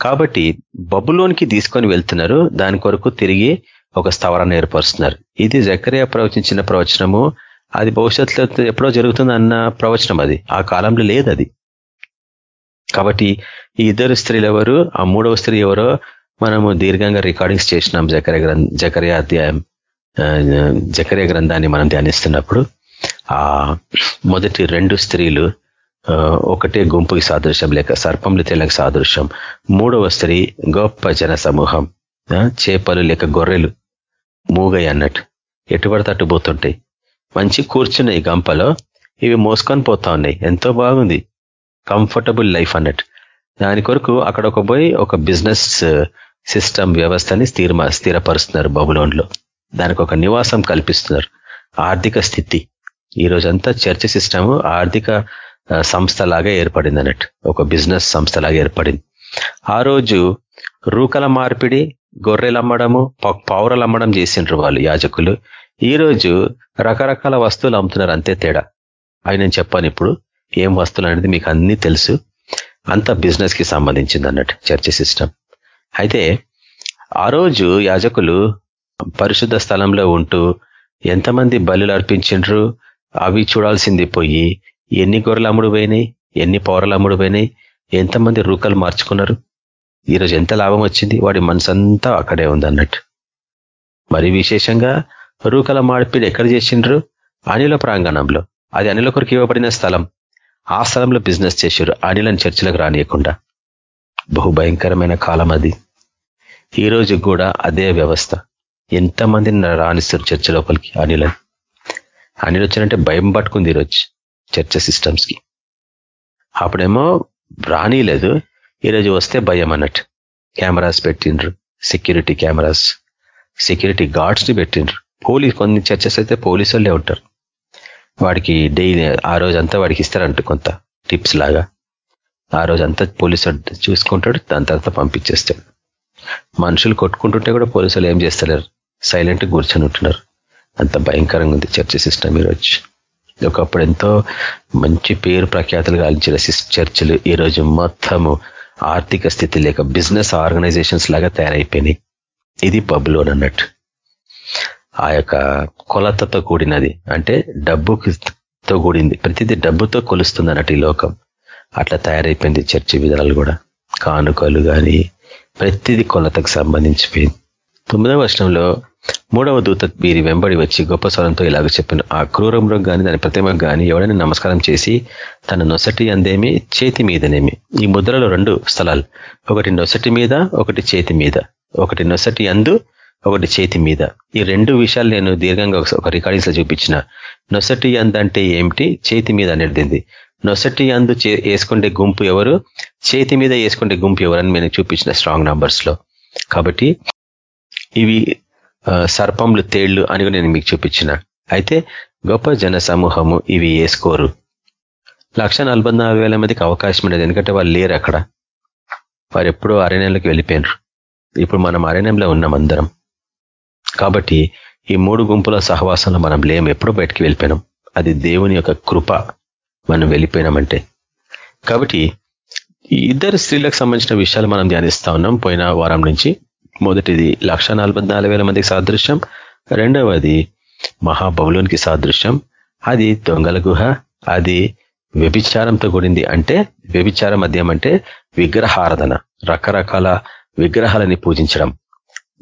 కాబట్టి బబులోనికి తీసుకొని వెళ్తున్నారు దాని కొరకు తిరిగి ఒక స్థవరాన్ని ఏర్పరుస్తున్నారు. ఇది జకరియా ప్రవచించిన ప్రవచనము. అది భవిష్యత్తులో ఎప్పుడో జరుగుతుంది అన్న ప్రవచనం అది. ఆ కాలంలో లేదు అది కాబట్టి ఈ ఇద్దరు స్త్రీలు ఎవరు ఆ మూడవ స్త్రీ ఎవరో మనము దీర్ఘంగా రికార్డింగ్స్ చేసినాం జకర గ్రంథ జకర్య అధ్యాయం జకర్య గ్రంథాన్ని మనం ధ్యానిస్తున్నప్పుడు ఆ మొదటి రెండు స్త్రీలు ఒకటే గుంపుకి సాదృశ్యం లేక సర్పంలు తెలకు సాదృశ్యం. మూడవ స్త్రీ గొప్ప జన సమూహం చేపలు లేక గొర్రెలు మూగయి అన్నట్టు. ఎటుబడి అటు పోతుంటాయి. మంచి కూర్చున్నాయి గంపలో. ఇవి మోసుకొని పోతా ఉన్నాయి. ఎంతో బాగుంది. కంఫర్టబుల్ లైఫ్ అన్నట్టు. దాని కొరకు అక్కడ ఒక పోయి ఒక బిజినెస్ సిస్టమ్ వ్యవస్థని స్థిర స్థిరపరుస్తున్నారు బబులోన్లో. దానికి ఒక నివాసం కల్పిస్తున్నారు. ఆర్థిక స్థితి. ఈ రోజంతా చర్చ సిస్టమ్ ఆర్థిక సంస్థలాగా ఏర్పడింది అన్నట్టు. ఒక బిజినెస్ సంస్థలాగా ఏర్పడింది. ఆ రోజు రూకల మార్పిడి గొర్రెలు అమ్మడము పౌరలు అమ్మడం చేసిండ్రు వాళ్ళు యాజకులు. ఈరోజు రకరకాల వస్తువులు అమ్ముతున్నారు అంతే తేడా. అవి నేను చెప్పాను ఇప్పుడు ఏం వస్తువులు అనేది మీకు అన్ని తెలుసు. అంత బిజినెస్కి సంబంధించింది అన్నట్టు చర్చ సిస్టమ్ అయితే ఆ రోజు యాజకులు పరిశుద్ధ స్థలంలో ఉంటూ ఎంతమంది బలులు అర్పించిండ్రు? అవి చూడాల్సింది పోయి ఎన్ని గొర్రెలు అమ్ముడు పోయినాయి ఎన్ని పౌరలు అమ్ముడు పోయినాయి ఎంతమంది రూకలు మార్చుకున్నారు? ఈరోజు ఎంత లాభం వచ్చింది? వాడి మనసంతా అక్కడే ఉంది అన్నట్టు. మరి విశేషంగా రూకల మార్పిడి ఎక్కడ చేసిండ్రు? అనిల ప్రాంగణంలో. అది అనిల కొరకు ఇవ్వబడిన స్థలం. ఆ స్థలంలో బిజినెస్ చేశారు అనిలని చర్చలకు రానియకుండా. బహుభయంకరమైన కాలం అది. ఈ కూడా అదే వ్యవస్థ. ఎంతమందిని రాణిస్తారు చర్చ లోపలికి అనిలని? అనిల్ వచ్చారంటే భయం పట్టుకుంది ఈరోజు చర్చ సిస్టమ్స్కి. అప్పుడేమో రానిలేదు ఈరోజు వస్తే భయం అన్నట్టు. కెమెరాస్ పెట్టిండ్రు సెక్యూరిటీ కెమెరాస్ సెక్యూరిటీ గార్డ్స్ని పెట్టిండ్రు. పోలీస్ కొన్ని చర్చస్ అయితే పోలీసు వాళ్ళే ఉంటారు. వాడికి డైలీ ఆ రోజు అంతా వాడికి ఇస్తారంట కొంత టిప్స్ లాగా. ఆ రోజు అంతా పోలీసు చూసుకుంటాడు దాని తర్వాత పంపించేస్తాడు. మనుషులు కొట్టుకుంటుంటే కూడా పోలీసులు ఏం చేస్తలేరు? సైలెంట్ కూర్చొని ఉంటున్నారు. అంత భయంకరంగా ఉంది చర్చ సిస్టమ్ ఈరోజు. ఒకప్పుడు ఎంతో మంచి పేరు ప్రఖ్యాతులు గాలించిన చర్చలు ఈరోజు మొత్తము ఆర్థిక స్థితి లేక బిజినెస్ ఆర్గనైజేషన్స్ లాగా తయారైపోయినాయి. ఇది పబ్లోన్ అన్నట్టు. ఆ యొక్క కొలతతో కూడినది. అంటే డబ్బుతో కూడింది. ప్రతిదీ డబ్బుతో కొలుస్తుంది అన్నట్టు ఈ లోకం. అట్లా తయారైపోయింది చర్చి విధానాలు కూడా. కానుకలు కానీ ప్రతిదీ కొలతకు సంబంధించిపోయింది తొమ్మిదవ వర్షంలో మూడవ దూత వీరి వెంబడి వచ్చి గొప్ప స్వరంతో ఇలాగ చెప్పిన. ఆ క్రూరంలో కానీ దాని ప్రతిమకు కానీ ఎవడైనా నమస్కారం చేసి తన నొసటి అందేమి చేతి మీదనేమి. ఈ ముద్రలో రెండు స్థలాలు. ఒకటి నొసటి మీద ఒకటి చేతి మీద. ఒకటి నొసటి అందు ఒకటి చేతి మీద. ఈ రెండు విషయాలు నేను దీర్ఘంగా ఒక రికార్డింగ్స్లో చూపించిన. నొసటి అందంటే ఏమిటి? చేతి మీద అనేది నొసటి అందు వేసుకుంటే గుంపు ఎవరు? చేతి మీద వేసుకుంటే గుంపు ఎవరని నేను చూపించిన స్ట్రాంగ్ నంబర్స్లో. కాబట్టి ఇవి సర్పంలు తేళ్ళు అని నేను మీకు చూపించిన. అయితే గొప్ప జన సమూహము ఇవి వేసుకోరు. లక్ష మందికి అవకాశం ఉండదు. ఎందుకంటే వాళ్ళు లేరు అక్కడ. వారు ఎప్పుడూ అరణ్యంలోకి వెళ్ళిపోయినారు. ఇప్పుడు మనం అరణ్యంలో ఉన్నాం అందరం. కాబట్టి ఈ మూడు గుంపుల సహవాసంలో మనం లేము ఎప్పుడు బయటికి వెళ్ళిపోయినాం. అది దేవుని యొక్క కృప. మనం వెళ్ళిపోయినామంటే. కాబట్టి ఇద్దరు స్త్రీలకు సంబంధించిన విషయాలు మనం ధ్యానిస్తా ఉన్నాం. పోయిన వారం నుంచి మొదటిది లక్ష మందికి సాదృశ్యం. రెండవది మహాబౌలోనికి సాదృశ్యం. అది దొంగల గుహ. అది వ్యభిచారంతో కూడింది అంటే వ్యభిచారం అధ్యయం అంటే విగ్రహారాధన. రకరకాల విగ్రహాలని పూజించడం.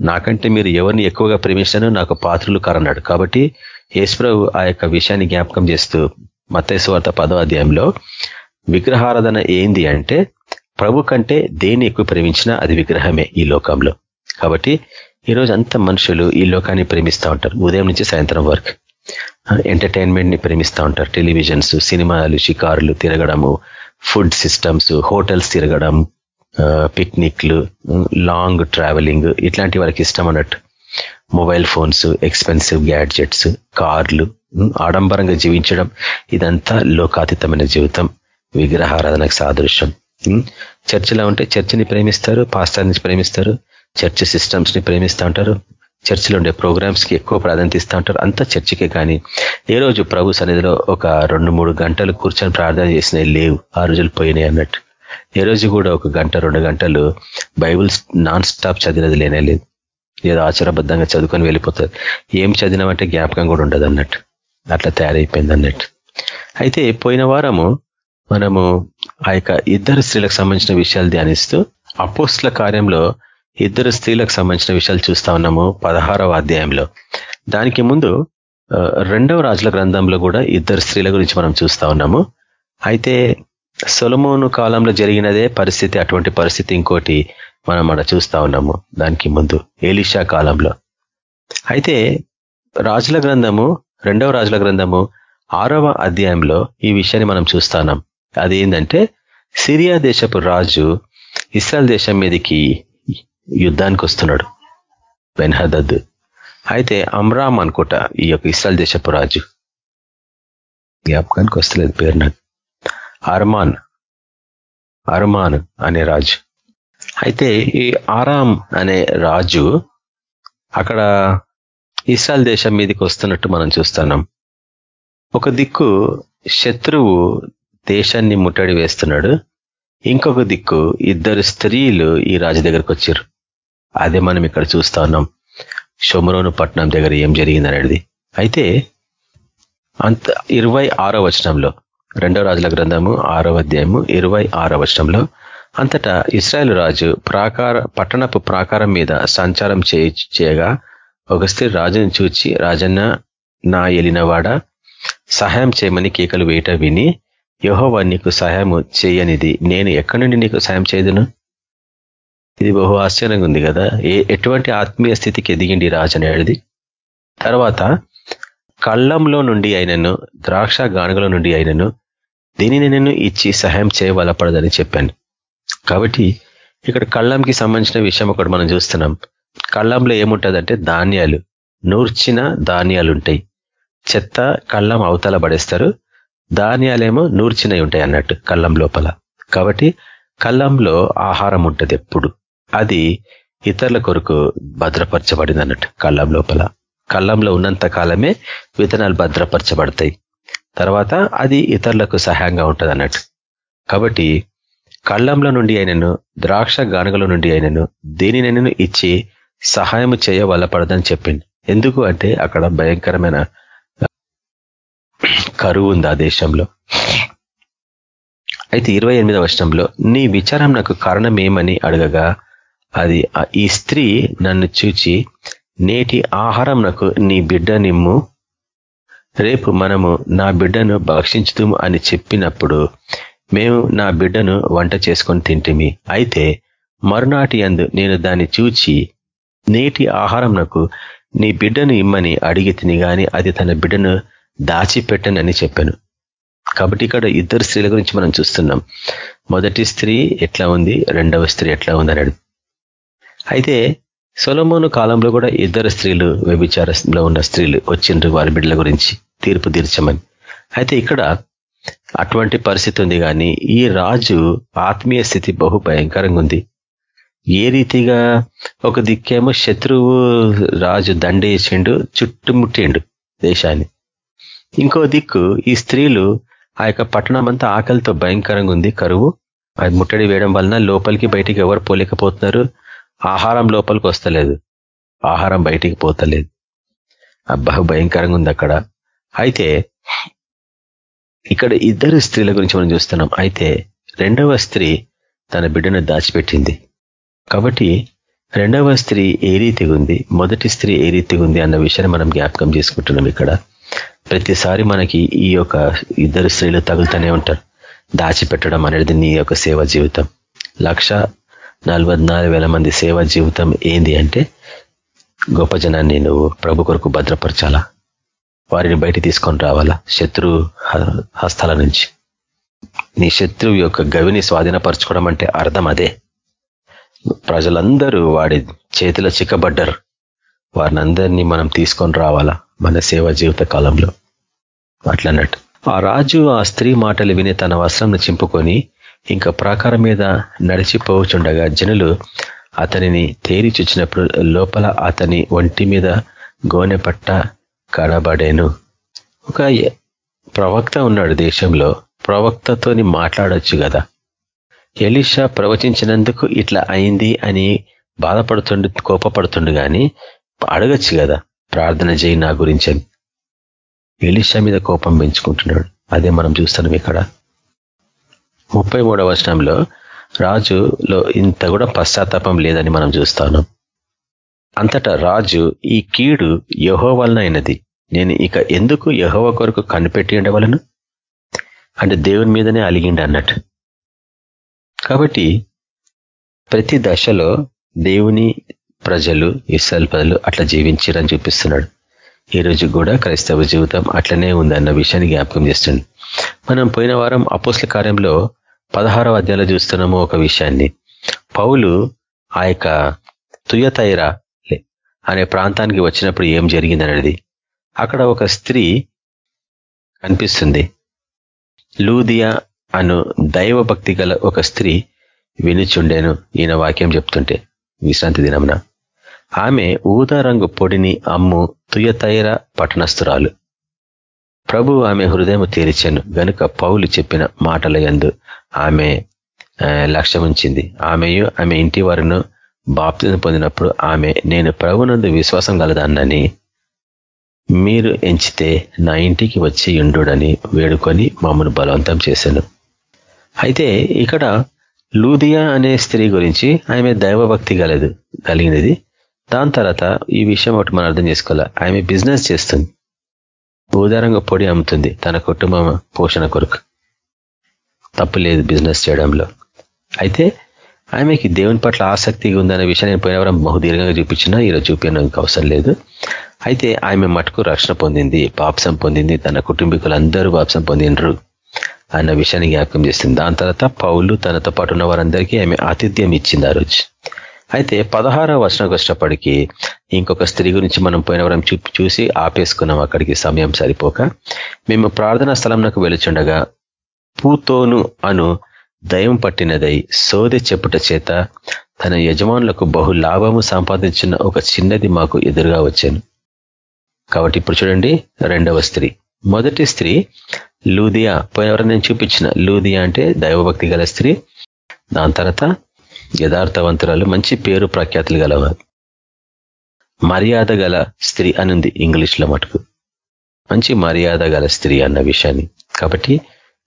నాకంటే మీరు ఎవరిని ఎక్కువగా ప్రేమించానో నాకు పాత్రులు కారన్నాడు. కాబట్టి యేసుప్రభు ఆ యొక్క విషయాన్ని జ్ఞాపకం చేస్తూ మతేశ్వార్త పదో అధ్యాయంలో విగ్రహారాధన ఏంది అంటే ప్రభు కంటే దేన్ని ఎక్కువ ప్రేమించినా అది విగ్రహమే ఈ లోకంలో. కాబట్టి ఈరోజు అంత మనుషులు ఈ లోకాన్ని ప్రేమిస్తూ ఉంటారు. ఉదయం నుంచి సాయంత్రం వర్క్. ఎంటర్టైన్మెంట్ని ప్రేమిస్తూ ఉంటారు. టెలివిజన్స్ సినిమాలు షికారులు తిరగడము ఫుడ్ సిస్టమ్స్ హోటల్స్ తిరగడం పిక్నిక్లు లాంగ్ ట్రావెలింగ్ ఇట్లాంటి వాళ్ళకి ఇష్టం అన్నట్టు. మొబైల్ ఫోన్స్ ఎక్స్పెన్సివ్ గ్యాడ్జెట్స్ కార్లు ఆడంబరంగా జీవించడం ఇదంతా లోకాతీతమైన జీవితం. విగ్రహారాధనకు సాదృశ్యం. చర్చిలో ఉంటే చర్చిని ప్రేమిస్తారు పాస్టర్ని ప్రేమిస్తారు చర్చ్ సిస్టమ్స్ని ప్రేమిస్తూ ఉంటారు చర్చిలో ఉండే ప్రోగ్రామ్స్కి ఎక్కువ ప్రాధాన్యత ఇస్తూ ఉంటారు అంతా చర్చికే కానీ. ఏ రోజు ప్రభు సన్నిధిలో ఒక రెండు మూడు గంటలు కూర్చొని ప్రార్థన చేసినవి లేవు ఆ రోజులు పోయినాయి అన్నట్టు. ఏ రోజు కూడా ఒక గంట రెండు గంటలు బైబుల్ నాన్ స్టాప్ చదివినది లేనే లేదు. ఏదో ఆచారబద్ధంగా చదువుకొని వెళ్ళిపోతారు. ఏం చదివినామంటే జ్ఞాపకం కూడా ఉండదు అన్నట్టు. అట్లా తయారైపోయింది అన్నట్టు. అయితే పోయిన వారము మనము ఆ ఇద్దరు స్త్రీలకు సంబంధించిన విషయాలు ధ్యానిస్తూ అపోస్ట్ల కార్యంలో ఇద్దరు స్త్రీలకు సంబంధించిన విషయాలు చూస్తా ఉన్నాము పదహారవ అధ్యాయంలో. దానికి ముందు రెండవ రాజుల గ్రంథంలో కూడా ఇద్దరు స్త్రీల గురించి మనం చూస్తా ఉన్నాము. అయితే సొలమోను కాలంలో జరిగినదే పరిస్థితి అటువంటి పరిస్థితి ఇంకోటి మనం అక్కడ చూస్తా ఉన్నాము దానికి ముందు ఏలిషా కాలంలో. అయితే రాజుల గ్రంథము రెండవ రాజుల గ్రంథము ఆరవ అధ్యాయంలో ఈ విషయాన్ని మనం చూస్తాం అది ఏంటంటే సిరియా దేశపు రాజు ఇస్రాయల్ దేశం మీదకి యుద్ధానికి వస్తున్నాడు బెన్హదద్. అయితే అమ్రామ్ అనుకుంటా ఈ యొక్క ఇస్రాయల్ దేశపు రాజు. జ్ఞాపకానికి వస్తలేదు పేరు నాకు. అర్మాన్. అర్మాన్ అనే రాజు. అయితే ఈ ఆరామ్ అనే రాజు అక్కడ ఇస్రాయల్ దేశం మీదకి వస్తున్నట్టు మనం చూస్తున్నాం. ఒక దిక్కు శత్రువు దేశాన్ని ముట్టడి వేస్తున్నాడు. ఇంకొక దిక్కు ఇద్దరు స్త్రీలు ఈ రాజు దగ్గరకు వచ్చారు. అదే మనం ఇక్కడ చూస్తా ఉన్నాం. షొమరోను పట్నం దగ్గర ఏం జరిగింది అనేది అయితే అంత ఇరవై ఆరో వచనంలో రెండవ రాజుల గ్రంథము ఆరో అధ్యాయము ఇరవై ఆరవ వర్షంలో అంతటా ఇస్రాయేల్ రాజు ప్రాకార పట్టణపు ప్రాకారం మీద సంచారం చేయగా ఒక స్త్రీ రాజుని చూచి రాజన్న నా ఎలినవాడ సహాయం చేయమని కేకలు వేయట విని యహోవా నీకు సహాయం చేయనిది. నేను ఎక్కడి నుండి నీకు సహాయం చేయదును? ఇది బహు ఆశ్చర్యంగా ఉంది కదా. ఏ ఎటువంటి ఆత్మీయ స్థితికి ఎదిగింది రాజు అనేది? తర్వాత కళ్ళంలో నుండి అయినను ద్రాక్ష గానుగల నుండి అయినను దీనిని నేను ఇచ్చి సహాయం చేయవలపడదని చెప్పాను. కాబట్టి ఇక్కడ కళ్ళంకి సంబంధించిన విషయం ఒకటి మనం చూస్తున్నాం. కళ్ళంలో ఏముంటుందంటే ధాన్యాలు. నూర్చిన ధాన్యాలు ఉంటాయి చెత్త కళ్ళం అవతల పడేస్తారు. ధాన్యాలేమో నూర్చినవి ఉంటాయి అన్నట్టు కళ్ళం లోపల. కాబట్టి కళ్ళంలో ఆహారం ఉంటుంది ఎప్పుడు. అది ఇతరుల కొరకు భద్రపరచబడింది అన్నట్టు కళ్ళం లోపల. కళ్ళంలో ఉన్నంత కాలమే విత్తనాలు భద్రపరచబడతాయి. తర్వాత అది ఇతరులకు సహాయంగా ఉంటుంది అన్నట్టు కాబట్టి కళ్ళంలో నుండి అయినను ద్రాక్ష గానుగల నుండి అయినను దేనినైనా ఇచ్చి సహాయం చేయ వల్లపడదని చెప్పింది ఎందుకు అంటే అక్కడ భయంకరమైన కరువు ఉంది ఆ దేశంలో. అయితే ఇరవై ఎనిమిదవ వర్షంలో నీ విచారం నాకు కారణం ఏమని అడగగా అది ఈ స్త్రీ నన్ను చూచి నేటి ఆహారం నాకు నీ బిడ్డ నిమ్ము రేపు మనము నా బిడ్డను భక్షించుదుము అని చెప్పినప్పుడు మేము నా బిడ్డను వంట చేసుకొని తింటిమి. అయితే మరునాటి అందు నేను దాన్ని చూచి నేటి ఆహారం నాకు నీ బిడ్డను ఇమ్మని అడిగి తిని గాని అది తన బిడ్డను దాచిపెట్టనని చెప్పాను. కాబట్టి ఇక్కడ ఇద్దరు స్త్రీల గురించి మనం చూస్తున్నాం. మొదటి స్త్రీ ఎట్లా ఉంది? రెండవ స్త్రీ ఎట్లా ఉంది? అన్నాడు అయితే సొలమోను కాలంలో కూడా ఇద్దరు స్త్రీలు వ్యభిచారంలో ఉన్న స్త్రీలు వచ్చిండ్రు వారి బిడ్డల గురించి తీర్పు తీర్చమని. అయితే ఇక్కడ అటువంటి పరిస్థితి ఉంది కానీ ఈ రాజు ఆత్మీయ స్థితి బహు భయంకరంగా ఉంది. ఏ రీతిగా ఒక దిక్కేమో శత్రువు రాజు దండేసిండు చుట్టుముట్టిండు దేశాన్ని. ఇంకో దిక్కు ఈ స్త్రీలు ఆ యొక్క పట్టణం అంతా ఆకలితో భయంకరంగా ఉంది. కరువు అది ముట్టడి వేయడం వలన లోపలికి బయటికి ఎవరు పోలేకపోతున్నారు. ఆహారం లోపలికి వస్తలేదు. ఆహారం బయటికి పోతలేదు. బహు భయంకరంగా ఉంది అక్కడ. అయితే ఇక్కడ ఇద్దరు స్త్రీల గురించి మనం చూస్తున్నాం. అయితే రెండవ స్త్రీ తన బిడ్డను దాచిపెట్టింది. కాబట్టి రెండవ స్త్రీ ఏ రీతిగా ఉంది? మొదటి స్త్రీ ఏ రీతిగా ఉంది అన్న విషయాన్ని మనం జ్ఞాపకం చేసుకుంటున్నాం ఇక్కడ. ప్రతిసారి మనకి ఈ యొక్క ఇద్దరు స్త్రీలు తగులుతూనే ఉంటారు. దాచిపెట్టడం అనేది నీ యొక్క సేవ జీవితం. లక్ష నలభై వేల మంది సేవా జీవితం ఏంది అంటే గొప్ప జనాన్ని నువ్వు ప్రభు కొరకు భద్రపరచాలా? వారిని బయట తీసుకొని రావాలా? శత్రు హస్తాల నుంచి. నీ శత్రువు యొక్క గవిని స్వాధీనపరచుకోవడం అంటే అర్థం అదే. ప్రజలందరూ వాడి చేతిలో చిక్కబడ్డరు. వారిని అందరినీ మనం తీసుకొని రావాలా మన సేవా జీవిత కాలంలో? అట్లన్నట్టు. ఆ రాజు ఆ స్త్రీ మాటలు విని తన వస్త్రంను చింపుకొని ఇంకా ప్రాకారం మీద నడిచిపోవచుండగా జనులు అతనిని తేరి చూచినప్పుడు లోపల అతని ఒంటి మీద గోనె పట్ట కనబడేను. ఒక ప్రవక్త ఉన్నాడు దేశంలో. ప్రవక్తతోని మాట్లాడొచ్చు కదా ఎలిషా ప్రవచించినందుకు ఇట్లా అయింది అని బాధపడుతుండు కోపపడుతుండు కానీ అడగచ్చు కదా ప్రార్థన చేయి నా గురించి అని. ఎలిషా మీద కోపం పెంచుకుంటున్నాడు. అదే మనం చూస్తున్నాం ఇక్కడ. ముప్పై మూడవ వచనంలో రాజులో ఇంత కూడా పశ్చాత్తాపం లేదని మనం చూస్తాను. అంతటా రాజు ఈ కీడు యహో అయినది నేను ఇక ఎందుకు యహోవ కొరకు కనిపెట్టి ఉండవలను? అంటే దేవుని మీదనే అలిగిండి అన్నట్టు. కాబట్టి ప్రతి దశలో దేవుని ప్రజలు ఇసల్ ప్రజలు అట్లా జీవించారని చూపిస్తున్నాడు. ఈ రోజు కూడా క్రైస్తవ జీవితం అట్లనే ఉందన్న విషయాన్ని జ్ఞాపకం చేస్తుంది మనం పోయిన వారం అపోస్ల కార్యంలో పదహారవ అధ్యాయంలో చూస్తున్నాము ఒక విషయాన్ని. పౌలు ఆ యొక్క తుయతైరా అనే ప్రాంతానికి వచ్చినప్పుడు ఏం జరిగిందనేది. అక్కడ ఒక స్త్రీ కనిపిస్తుంది. లూదియా అను దైవభక్తి గల ఒక స్త్రీ వినిచుండేను. ఈయన వాక్యం చెప్తుంటే విశ్రాంతి దినమున. ఆమె ఊదా రంగు పొడిని అమ్ము తుయతైర పట్టణస్థురాలు. ప్రభు ఆమె హృదయం తెరిచాను. గనుక పౌలు చెప్పిన మాటల ఎందు ఆమె లక్ష్యం ఉంచింది. ఆమెయు ఆమె ఇంటి వారిను బాప్తిని పొందినప్పుడు ఆమె నేను ప్రభునందు విశ్వాసం కలదాన్నని మీరు ఎంచితే నా ఇంటికి వచ్చి ఉండుడని వేడుకొని మమ్మను బలవంతం చేశాను. అయితే ఇక్కడ లూదియా అనే స్త్రీ గురించి ఆమె దైవభక్తి కలదు కలిగినది. దాని తర్వాత ఈ విషయం ఒకటి మనం అర్థం చేసుకోవాలి? ఆమె బిజినెస్ చేస్తుంది. భూదారంగా పొడి అమ్ముతుంది తన కుటుంబ పోషణ కొరకు. తప్పు లేదు బిజినెస్ చేయడంలో. అయితే ఆమెకి దేవుని పట్ల ఆసక్తిగా ఉందనే విషయాన్ని నేను పోయినవరం బహుదీర్ఘంగా చూపించినా ఈరోజు చూపించడానికి అవసరం లేదు. అయితే ఆమె మటుకు రక్షణ పొందింది పాపసం పొందింది తన కుటుంబీకులందరూ పాపసం పొందినరు అన్న విషయాన్ని జ్ఞాపకం చేసింది. దాని తర్వాత పౌలు తనతో పాటు ఉన్న వారందరికీ ఆమె ఆతిథ్యం ఇచ్చింది ఆ రోజు. అయితే పదహారవ వర్షం వచ్చినప్పటికీ ఇంకొక స్త్రీ గురించి మనం పోయినవరం చూసి ఆపేసుకున్నాం. అక్కడికి సమయం సరిపోక మేము ప్రార్థనా స్థలంలోకి వెలుచుండగా పూతోను అను దయం పట్టినదై సోదె చెప్పుట చేత తన యజమానులకు బహు లాభము సంపాదించిన ఒక చిన్నది మాకు ఎదురుగా వచ్చాను. కాబట్టి ఇప్పుడు చూడండి రెండవ స్త్రీ. మొదటి స్త్రీ లూదియా. పోయినవరం నేను చూపించిన లూదియా అంటే దైవభక్తి గల స్త్రీ. దాని తర్వాత యథార్థవంతురాలు మంచి పేరు ప్రఖ్యాతులు గలవారు. మర్యాద గల స్త్రీ అనుంది ఇంగ్లీష్లో మటుకు. మంచి మర్యాద గల స్త్రీ అన్న విషయాన్ని. కాబట్టి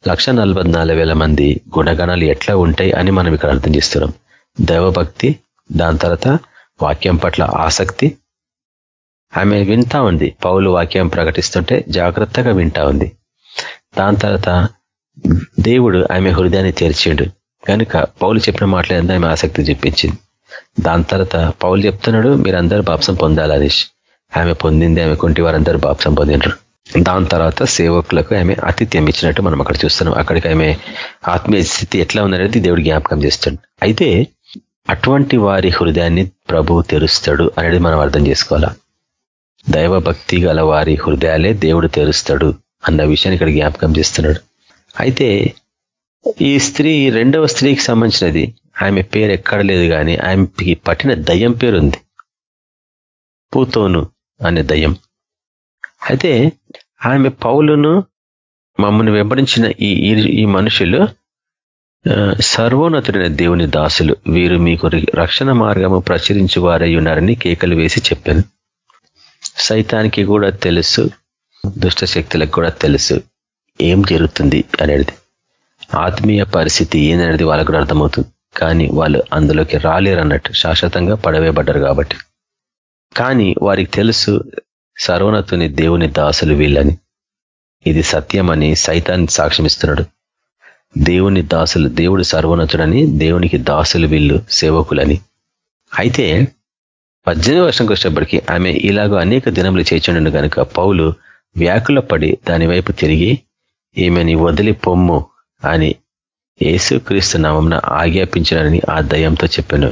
లక్ష మంది గుణగణాలు ఎట్లా ఉంటాయి అని మనం ఇక్కడ అర్థం చేస్తున్నాం. దైవభక్తి దాని తర్వాత వాక్యం పట్ల ఆసక్తి. ఆమె వింటా ఉంది. పౌలు వాక్యం ప్రకటిస్తుంటే జాగ్రత్తగా వింటా ఉంది. దాని తర్వాత దేవుడు ఆమె హృదయాన్ని తెరిచిండు. కనుక పౌలు చెప్పిన మాటలు ఆమె ఆసక్తి చూపించింది. దాని తర్వాత పౌలు చెప్తున్నాడు మీరందరూ బాప్సం పొందాలనేసి ఆమె పొందింది ఆమె కుంటి వారందరూ బాప్సం పొందిండ్రు. దాని తర్వాత సేవకులకు ఆమె ఆతిథ్యం ఇచ్చినట్టు మనం అక్కడ చూస్తున్నాం. అక్కడికి ఆమె ఆత్మీయ స్థితి ఎట్లా ఉందనేది దేవుడు జ్ఞాపకం చేస్తాడు. అయితే అటువంటి వారి హృదయాన్ని ప్రభు తెరుస్తాడు అనేది మనం అర్థం చేసుకోవాలా? దైవభక్తి గల వారి హృదయాలే దేవుడు తెరుస్తాడు అన్న విషయాన్ని ఇక్కడ జ్ఞాపకం చేస్తున్నాడు. అయితే ఈ స్త్రీ రెండవ స్త్రీకి సంబంధించినది ఆమె పేరు ఎక్కడ లేదు కానీ ఆమెకి పట్టిన దయ్యం పేరు ఉంది పూతోను అనే దయ్యం. అయితే ఆమె పౌలును మమ్మల్ని వెంబడించిన ఈ ఈ మనుషులు సర్వోన్నతుడైన దేవుని దాసులు. వీరు మీకు రక్షణ మార్గము ప్రచురించి వారై ఉన్నారని కేకలు వేసి చెప్పాను. సైతానికి కూడా తెలుసు దుష్ట శక్తులకు కూడా తెలుసు ఏం జరుగుతుంది అనేది. ఆత్మీయ పరిస్థితి ఏందనేది వాళ్ళకు కూడా అర్థమవుతుంది. కానీ వాళ్ళు అందులోకి రాలేరు అన్నట్టు శాశ్వతంగా పడవేయబడ్డారు కాబట్టి. కానీ వారికి తెలుసు సర్వోన్నతుని దేవుని దాసులు వీళ్ళని. ఇది సత్యమని సైతాన్ని సాక్ష్యమిస్తున్నాడు. దేవుని దాసులు దేవుడు సర్వోన్నతుడని దేవునికి దాసులు వీళ్ళు సేవకులని. అయితే పద్దెనిమిది వర్షంకి వచ్చేప్పటికీ ఆమె ఇలాగో అనేక దినములు చేర్చుండను కనుక పౌలు వ్యాకుల పడి దాని వైపు తిరిగి ఈమెని వదిలి పొమ్ము అని యేసుక్రీస్తు నామంన ఆజ్ఞాపించానని ఆ దయంతో చెప్పాను.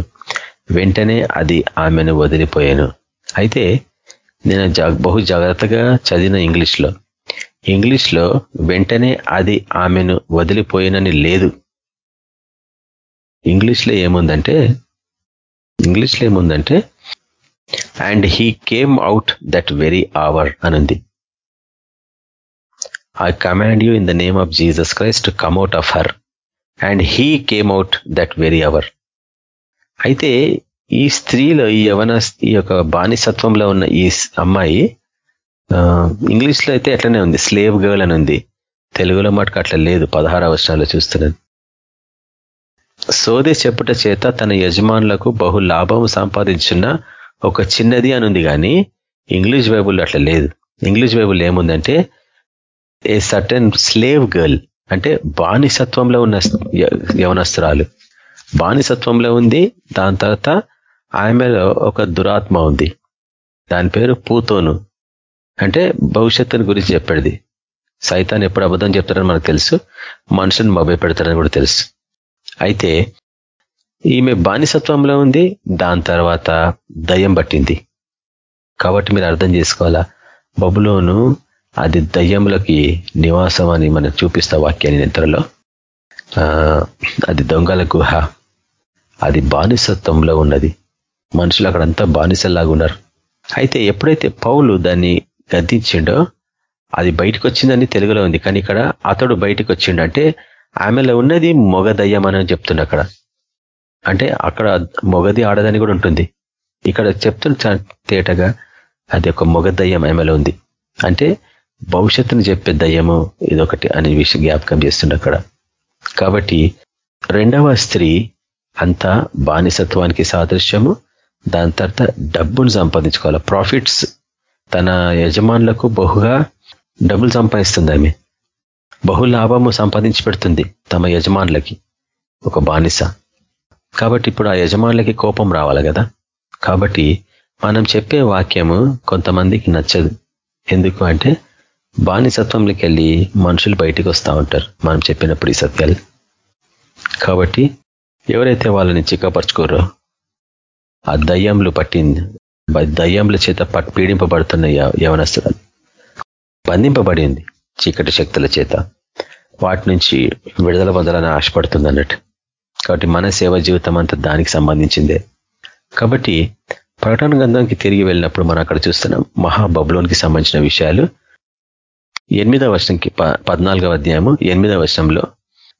వెంటనే అది ఆమెను వదిలిపోయాను. అయితే నేను బహు జాగ్రత్తగా చదివిన ఇంగ్లీష్లో. ఇంగ్లీష్లో వెంటనే అది ఆమెను వదిలిపోయినని లేదు. ఇంగ్లీష్లో ఏముందంటే ఇంగ్లీష్లో ఏముందంటే and he came out that very hour అనుంది. I command you in the name of Jesus Christ come out of her and he came out that very hour అయితే ఈ స్త్రీలో ఈ యవన ఈ యొక్క బానిసత్వంలో ఉన్న ఈ అమ్మాయి ఇంగ్లీష్లో అయితే ఎట్లనే ఉంది స్లేవ్ గర్ల్ అని ఉంది. తెలుగులో మటుకు అట్లా లేదు పదహారు అవసరాలు చూస్తున్నది. సోదే చెప్పుట చేత తన యజమానులకు బహు లాభం సంపాదించున్న ఒక చిన్నది అని ఉంది కానీ ఇంగ్లీష్ బైబుల్ అట్లా లేదు. ఇంగ్లీష్ బైబుల్ ఏముందంటే ఏ సర్టన్ స్లేవ్ గర్ల్ అంటే బానిసత్వంలో ఉన్న యవనస్త్రాలు. బానిసత్వంలో ఉంది దాని తర్వాత ఆమెలో ఒక దురాత్మ ఉంది. దాని పేరు పూతోను. అంటే భవిష్యత్తుని గురించి చెప్పాడు సైతాన్ని ఎప్పుడు అబద్ధం చెప్తారని మనకు తెలుసు. మనుషుని మభ్య పెడతారని కూడా తెలుసు. అయితే ఈమె బానిసత్వంలో ఉంది. దాని తర్వాత దయ్యం పట్టింది. కాబట్టి మీరు అర్థం చేసుకోవాలా? బబులోను అది దయ్యంలోకి నివాసం అని మనం చూపిస్తా వాక్యాన్ని నిద్రలో అది దొంగల గుహ. అది బానిసత్వంలో ఉన్నది. మనుషులు అక్కడంతా బానిసల్లాగా ఉన్నారు. అయితే ఎప్పుడైతే పౌలు దాన్ని గద్దించిండో అది బయటకు వచ్చిందని తెలుగులో ఉంది. కానీ ఇక్కడ అతడు బయటకు వచ్చిండంటే ఆమెలో ఉన్నది మొగ దయ్యం అని చెప్తుండ అక్కడ. అంటే అక్కడ మొగది ఆడదని కూడా ఉంటుంది. ఇక్కడ చెప్తున్న తేటగా అది ఒక మొగ దయ్యం ఆమెలో ఉంది. అంటే భవిష్యత్తును చెప్పే దయ్యము ఇదొకటి అనే విషయం జ్ఞాపకం చేస్తుండ అక్కడ. కాబట్టి రెండవ స్త్రీ అంతా బానిసత్వానికి సాదృశ్యము దాని తర్వాత డబ్బును సంపాదించుకోవాలి. ప్రాఫిట్స్ తన యజమానులకు బహుగా డబ్బులు సంపాదిస్తుంది ఆమె. బహు లాభము సంపాదించి పెడుతుంది తమ యజమానులకి. ఒక బానిస. కాబట్టి ఇప్పుడు ఆ యజమానులకి కోపం రావాలి కదా. కాబట్టి మనం చెప్పే వాక్యము కొంతమందికి నచ్చదు. ఎందుకు అంటే బానిసత్వంలోకి వెళ్ళి మనుషులు బయటికి వస్తూ ఉంటారు. మనం చెప్పినప్పుడు ఈ సత్యాలు. కాబట్టి ఎవరైతే వాళ్ళని చిక్కపరచుకోరో ఆ దయ్యంలు పట్టింది దయ్యంల చేత పట్ పీడింపబడుతున్న యవనస్తురాలు. బంధింపబడింది చీకటి శక్తుల చేత. వాటి నుంచి విడుదల పొందాలని ఆశపడుతుంది అన్నట్టు. కాబట్టి మన సేవ జీవితం అంతా దానికి సంబంధించిందే. కాబట్టి ప్రకటన గ్రంథంకి తిరిగి వెళ్ళినప్పుడు మనం అక్కడ చూస్తున్నాం మహాబబులోనికి సంబంధించిన విషయాలు. ఎనిమిదవ వర్షంకి పద్నాలుగవ అధ్యాయము ఎనిమిదవ వర్షంలో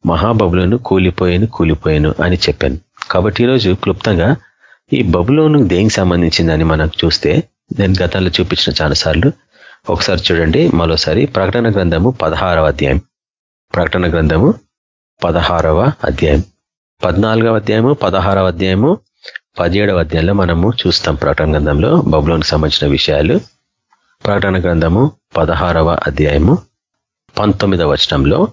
మహాబబులోను కూలిపోయాను కూలిపోయాను అని చెప్పాను. కాబట్టి ఈరోజు క్లుప్తంగా ఈ బబులోను దేనికి సంబంధించిందని మనం చూస్తే నేను గతంలో చూపించిన చాలాసార్లు ఒకసారి చూడండి మరోసారి ప్రకటన గ్రంథము పదహారవ అధ్యాయం. ప్రకటన గ్రంథము పదహారవ అధ్యాయం. పద్నాలుగవ అధ్యాయము పదహారవ అధ్యాయము పదిహేడవ అధ్యాయంలో మనము చూస్తాం ప్రకటన గ్రంథంలో బబులోనికి సంబంధించిన విషయాలు. ప్రకటన గ్రంథము పదహారవ అధ్యాయము పంతొమ్మిదవ వచనంలో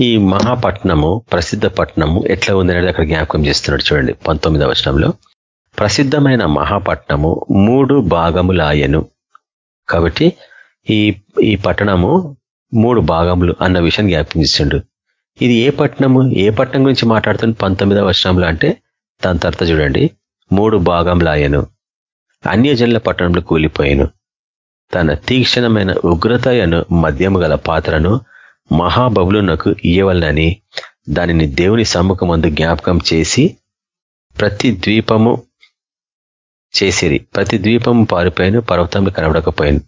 ఈ మహాపట్నము ప్రసిద్ధ పట్టణము ఎట్లా ఉందనేది అక్కడ జ్ఞాపకం చేస్తున్నాడు చూడండి పంతొమ్మిదవ వచనంలో. ప్రసిద్ధమైన మహాపట్నము మూడు భాగములాయను. కాబట్టి ఈ ఈ పట్టణము మూడు భాగములు అన్న విషయం జ్ఞాపకం చేస్తుండు. ఇది ఏ పట్టణము ఏ పట్టణం గురించి మాట్లాడుతుంది పంతొమ్మిదవ వచనంలో అంటే? దాని తర్వాత చూడండి. మూడు భాగములాయను. అన్యజనుల పట్టణంలో కూలిపోయాను తన తీక్షణమైన ఉగ్రతయను మద్యము గల పాత్రను మహాబబులునకు ఇయ్యవలనని దానిని దేవుని సమ్ముఖమందు జ్ఞాపకం చేసి ప్రతి ద్వీపము చేసిరి. ప్రతి ద్వీపము పారిపోయాను పర్వతంలో కనబడకపోయాను.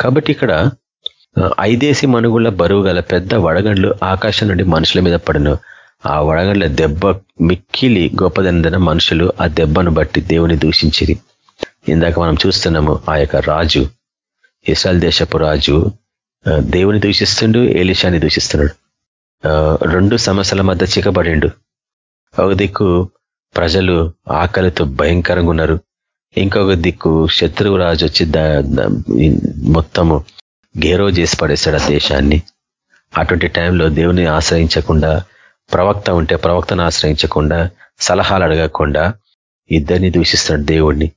కాబట్టి ఇక్కడ ఐదేసి మనుగుల బరువు గల పెద్ద వడగండ్లు ఆకాశం నుండి మనుషుల మీద పడను. ఆ వడగండ్ల దెబ్బ మిక్కిలి గొప్పదనందన మనుషులు ఆ దెబ్బను బట్టి దేవుని దూషించిరి. ఇందాక మనం చూస్తున్నాము ఆ యొక్క రాజు ఇస్రాయల్ దేశపు రాజు దేవుని దూషిస్తుండు ఏలిషాని దూషిస్తున్నాడు. రెండు సమస్యల మధ్య చిక్కబడిండు ఒక దిక్కు ప్రజలు ఆకలితో భయంకరంగా ఉన్నారు. ఇంకొక దిక్కు శత్రువు రాజు వచ్చి మొత్తము గేరో చేసి పడేశాడు ఆ దేశాన్ని. అటువంటి టైంలో దేవుని ఆశ్రయించకుండా ప్రవక్త ఉంటే ప్రవక్తను ఆశ్రయించకుండా సలహాలు అడగకుండా ఇద్దరిని దూషిస్తున్నాడు దేవుణ్ణి.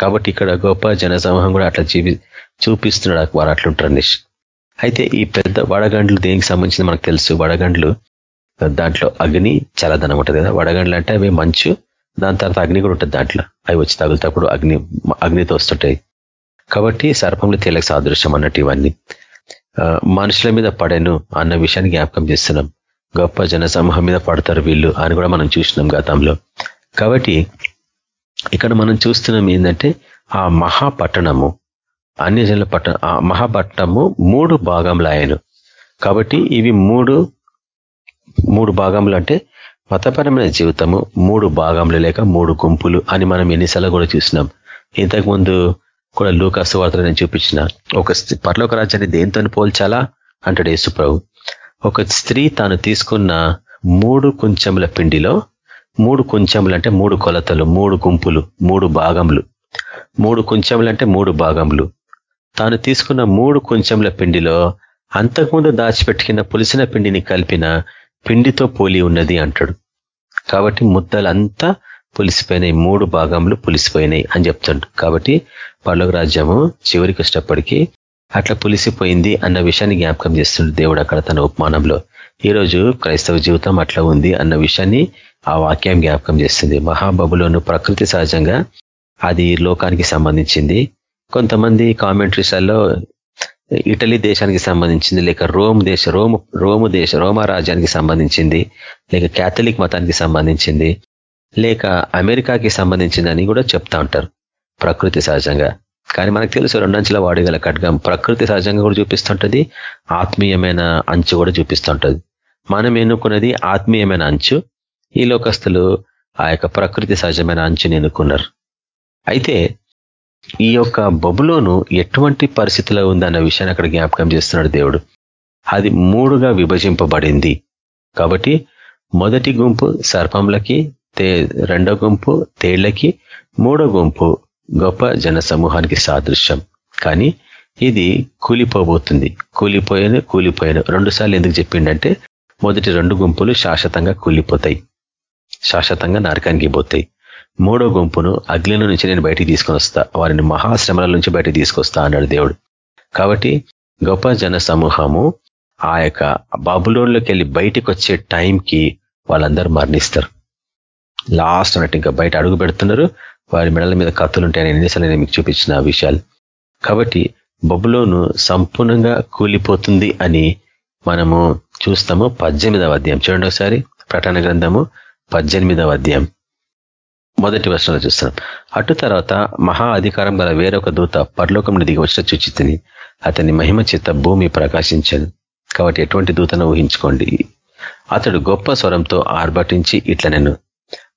కాబట్టి ఇక్కడ గొప్ప జనసమూహం కూడా అట్లా చూపి చూపిస్తున్నాడు వారు అట్లుంటారు నిష్ అయితే ఈ పెద్ద వడగండ్లు దేనికి సంబంధించింది మనకు తెలుసు? వడగండ్లు దాంట్లో అగ్ని చల్లదనం ఉంటుంది కదా. వడగండ్లు అంటే అవి మంచు దాని తర్వాత అగ్ని కూడా ఉంటుంది దాంట్లో. అవి వచ్చి తగులుతప్పుడు అగ్ని అగ్నితో వస్తుంటాయి. కాబట్టి సర్పంలో తేలకు సాదృశ్యం అన్నట్టు ఇవన్నీ. మనుషుల మీద పడేను అన్న విషయాన్ని జ్ఞాపకం చేస్తున్నాం. గొప్ప జనసమూహం మీద పడతారు వీళ్ళు అని కూడా మనం చూసినాం గతంలో. కాబట్టి ఇక్కడ మనం చూస్తున్నాం ఏంటంటే ఆ మహాపట్టణము అన్యజనుల పట్టణ ఆ మహాపట్టణము మూడు భాగంలో ఆయను కాబట్టి ఇవి మూడు మూడు భాగములు అంటే మతపరమైన జీవితము మూడు భాగములు లేక మూడు గుంపులు అని మనం ఎన్నిసార్లు కూడా చూసినాం. ఇంతకుముందు కూడా లూకాసు వార్తలు నేను చూపించిన ఒక పర్లోక రాజ్యాన్ని దేంతో పోల్చాలా? అంటాడు యేసుప్రభు. ఒక స్త్రీ తాను తీసుకున్న మూడు కొంచెముల పిండిలో మూడు కుంచెములు అంటే మూడు కొలతలు మూడు గుంపులు మూడు భాగములు. మూడు కుంచెములు అంటే మూడు భాగములు. తాను తీసుకున్న మూడు కొంచెంల పిండిలో అంతకుముందు దాచిపెట్టుకున్న పులిసిన పిండిని కలిపిన పిండితో పోలి ఉన్నది అంటాడు. కాబట్టి ముద్దలంతా పులిసిపోయినాయి మూడు భాగంలో పులిసిపోయినాయి అని చెప్తాడు. కాబట్టి పర్లోక రాజ్యము చివరికి వచ్చేటప్పటికీ అట్లా పులిసిపోయింది అన్న విషయాన్ని జ్ఞాపకం చేస్తుంది దేవుడు అక్కడ తన ఉపమానంలో. ఈరోజు క్రైస్తవ జీవితం అట్లా ఉంది అన్న విషయాన్ని ఆ వాక్యం జ్ఞాపకం చేస్తుంది. మహాబబులోను ప్రకృతి సహజంగా అది లోకానికి సంబంధించింది. కొంతమంది కామెంట్రీస్లలో ఇటలీ దేశానికి సంబంధించింది లేక రోమ్ దేశ రోమ్ రోము దేశ రోమా రాజ్యానికి సంబంధించింది లేక క్యాథలిక్ మతానికి సంబంధించింది లేక అమెరికాకి సంబంధించిందని కూడా చెప్తా ఉంటారు ప్రకృతి సహజంగా. కానీ మనకు తెలుసు రెండంచుల వాడుగల ఖడ్గం ప్రకృతి సహజంగా కూడా చూపిస్తుంటుంది ఆత్మీయమైన అంచు కూడా చూపిస్తుంటుంది. మనం ఎన్నుకున్నది ఆత్మీయమైన అంచు ఈ లోకస్తులు ఆ యొక్క ప్రకృతి సహజమైన అంచుని ఎన్నుకున్నారు. అయితే ఈ యొక్క బొబులోను ఎటువంటి పరిస్థితిలో ఉందన్న విషయాన్ని అక్కడ జ్ఞాపకం చేస్తున్నాడు దేవుడు. అది మూడుగా విభజింపబడింది. కాబట్టి మొదటి గుంపు సర్పంలకి రెండో గుంపు తేళ్ళకి మూడో గుంపు గొప్ప జన సమూహానికి సాదృశ్యం. కానీ ఇది కూలిపోబోతుంది. కూలిపోయాను కూలిపోయాను రెండు సార్లు ఎందుకు చెప్పిండంటే మొదటి రెండు గుంపులు శాశ్వతంగా కూలిపోతాయి. శాశ్వతంగా నరకానికి పోతాయి. మూడో గుంపును అగ్నిల నుంచి నేను బయటికి తీసుకొని వస్తా. వారిని మహాశ్రమల నుంచి బయటికి తీసుకొస్తా అన్నాడు దేవుడు. కాబట్టి గొప్ప జన సమూహము ఆ యొక్క బాబులోన్లోకి వెళ్ళి బయటికి వచ్చే టైంకి వాళ్ళందరూ మరణిస్తారు. లాస్ట్ అన్నట్టు ఇంకా బయట అడుగు పెడుతున్నారు. వారి మెడల మీద కత్తులు ఉంటాయని ఎన్నిసార్లు నేను మీకు చూపించిన విషయాలు. కాబట్టి బొబులోను సంపూర్ణంగా కూలిపోతుంది అని మనము చూస్తాము. పద్దెనిమిదవ అధ్యాయం. చూడండి ఒకసారి. ప్రకటన గ్రంథము పద్దెనిమిదవ అధ్యాయం. మొదటి వర్షంలో చూస్తున్నాం అటు తర్వాత మహా అధికారం గల వేరొక దూత పరలోకం దిగి వచ్చిన చుచితిని. అతని మహిమ చేత భూమి ప్రకాశించను. కాబట్టి ఎటువంటి దూతను ఊహించుకోండి. అతడు గొప్ప స్వరంతో ఆర్భటించి ఇట్ల నేను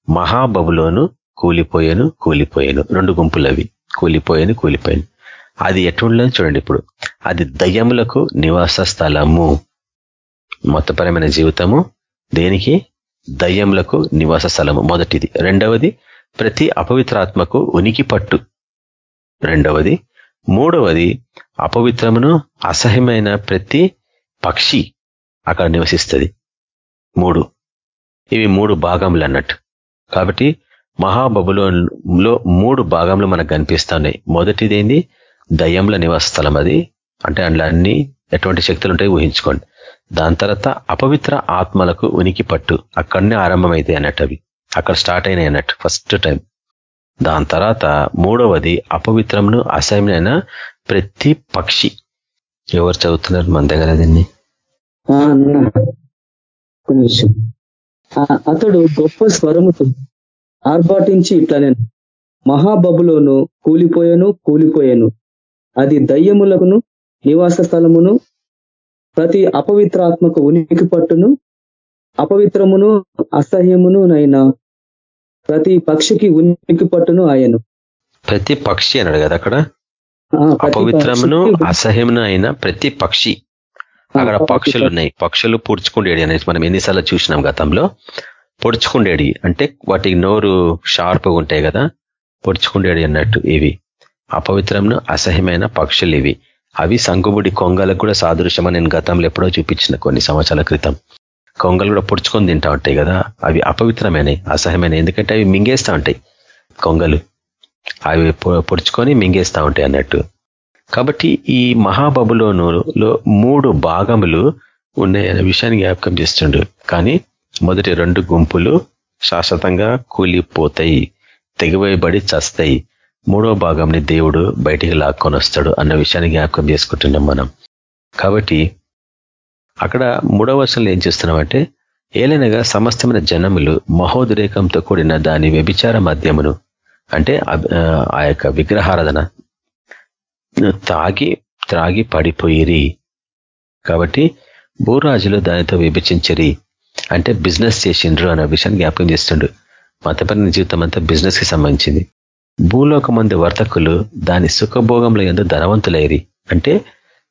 మహాబబులోను కూలిపోయాను కూలిపోయాను. రెండు గుంపులవి. కూలిపోయాను కూలిపోయాను. అది ఎటువంటి చూడండి ఇప్పుడు. అది దయ్యములకు నివాస స్థలము. మొత్తపరమైన జీవితము దేనికి? దయ్యములకు నివాస స్థలము. మొదటిది. రెండవది ప్రతి అపవిత్రాత్మకు ఉనికి పట్టు. రెండవది మూడవది అపవిత్రమును అసహ్యమైన ప్రతి పక్షి అక్కడ నివసిస్తుంది. మూడు ఇవి మూడు భాగములు అన్నట్టు. కాబట్టి మహాబబులో మూడు భాగంలో మనకు కనిపిస్తున్నాయి. మొదటిది ఏంది? దయ్యంల నివాస స్థలం అది. అంటే అందులో అన్ని ఎటువంటి శక్తులు ఉంటాయి ఊహించుకోండి. దాని తర్వాత అపవిత్ర ఆత్మలకు ఉనికి పట్టు. అక్కడనే ఆరంభమైతాయి అన్నట్టు అవి. అక్కడ స్టార్ట్ అయినాయి అన్నట్టు ఫస్ట్ టైం. దాని తర్వాత మూడవది అపవిత్రమును అసహ్యమైన ప్రతి పక్షి. ఎవరు చదువుతున్నారు? మన దగ్గర దీన్ని. అతడు గొప్ప స్వరముతో ఆర్భాటించి ఇట్లా నేను మహాబబులోను కూలిపోయాను కూలిపోయాను. అది దయ్యములకును నివాస స్థలమును ప్రతి అపవిత్రాత్మక ఉనికి పట్టును అపవిత్రమును అసహ్యమును నైనా ప్రతి పక్షికి ఉనికి పట్టును ఆయను. ప్రతి పక్షి అన్నాడు కదా అక్కడ? అపవిత్రమును అసహ్యమును అయిన ప్రతి పక్షి. అక్కడ పక్షులు ఉన్నాయి పక్షులు పుడుచుకుండేది అనేసి మనం ఎన్నిసార్లు చూసినాం గతంలో. పొడుచుకుండేడి అంటే వాటికి నోరు షార్ప్గా ఉంటాయి కదా? పొడుచుకుండేడి అన్నట్టు ఇవి. అపవిత్రమును అసహ్యమైన పక్షులు ఇవి. అవి సంగుబుడి కొంగలకు కూడా సాదృశ్యమా నేను గతంలో ఎప్పుడో చూపించిన కొన్ని సంవత్సరాల క్రితం. కొంగలు కూడా పొడుచుకొని తింటా ఉంటాయి కదా అవి అపవిత్రమైనవి అసహ్యమైన ఎందుకంటే అవి మింగేస్తూ ఉంటాయి కొంగలు. అవి పొడుచుకొని మింగేస్తూ ఉంటాయి అన్నట్టు. కాబట్టి ఈ మహాబబులోనులో మూడు భాగములు ఉన్నాయనే విషయాన్ని జ్ఞాపకం చేస్తుండు. కానీ మొదటి రెండు గుంపులు శాశ్వతంగా కూలిపోతాయి తెగివేయబడి చస్తాయి. మూడో భాగంని దేవుడు బయటికి లాక్కొని వస్తాడు అన్న విషయాన్ని జ్ఞాపకం చేసుకుంటున్నాం మనం. కాబట్టి అక్కడ మూడవ వర్షంలో ఏం చేస్తున్నామంటే ఏలైనగా సమస్తమైన జనములు మహోద్రేకంతో కూడిన దాని వ్యభిచార మద్యమును అంటే ఆ యొక్క విగ్రహారాధన తాగి త్రాగి పడిపోయిరి. కాబట్టి భూరాజులు దానితో విభజించరి. అంటే బిజినెస్ చేసిండ్రు అన్న విషయాన్ని జ్ఞాపకం చేస్తుండ్రు మతపరమైన జీవితం అంతా బిజినెస్కి సంబంధించింది. భూలోకమంది వర్తకులు దాని సుఖభోగంలో ఎందు ధనవంతులైరి. అంటే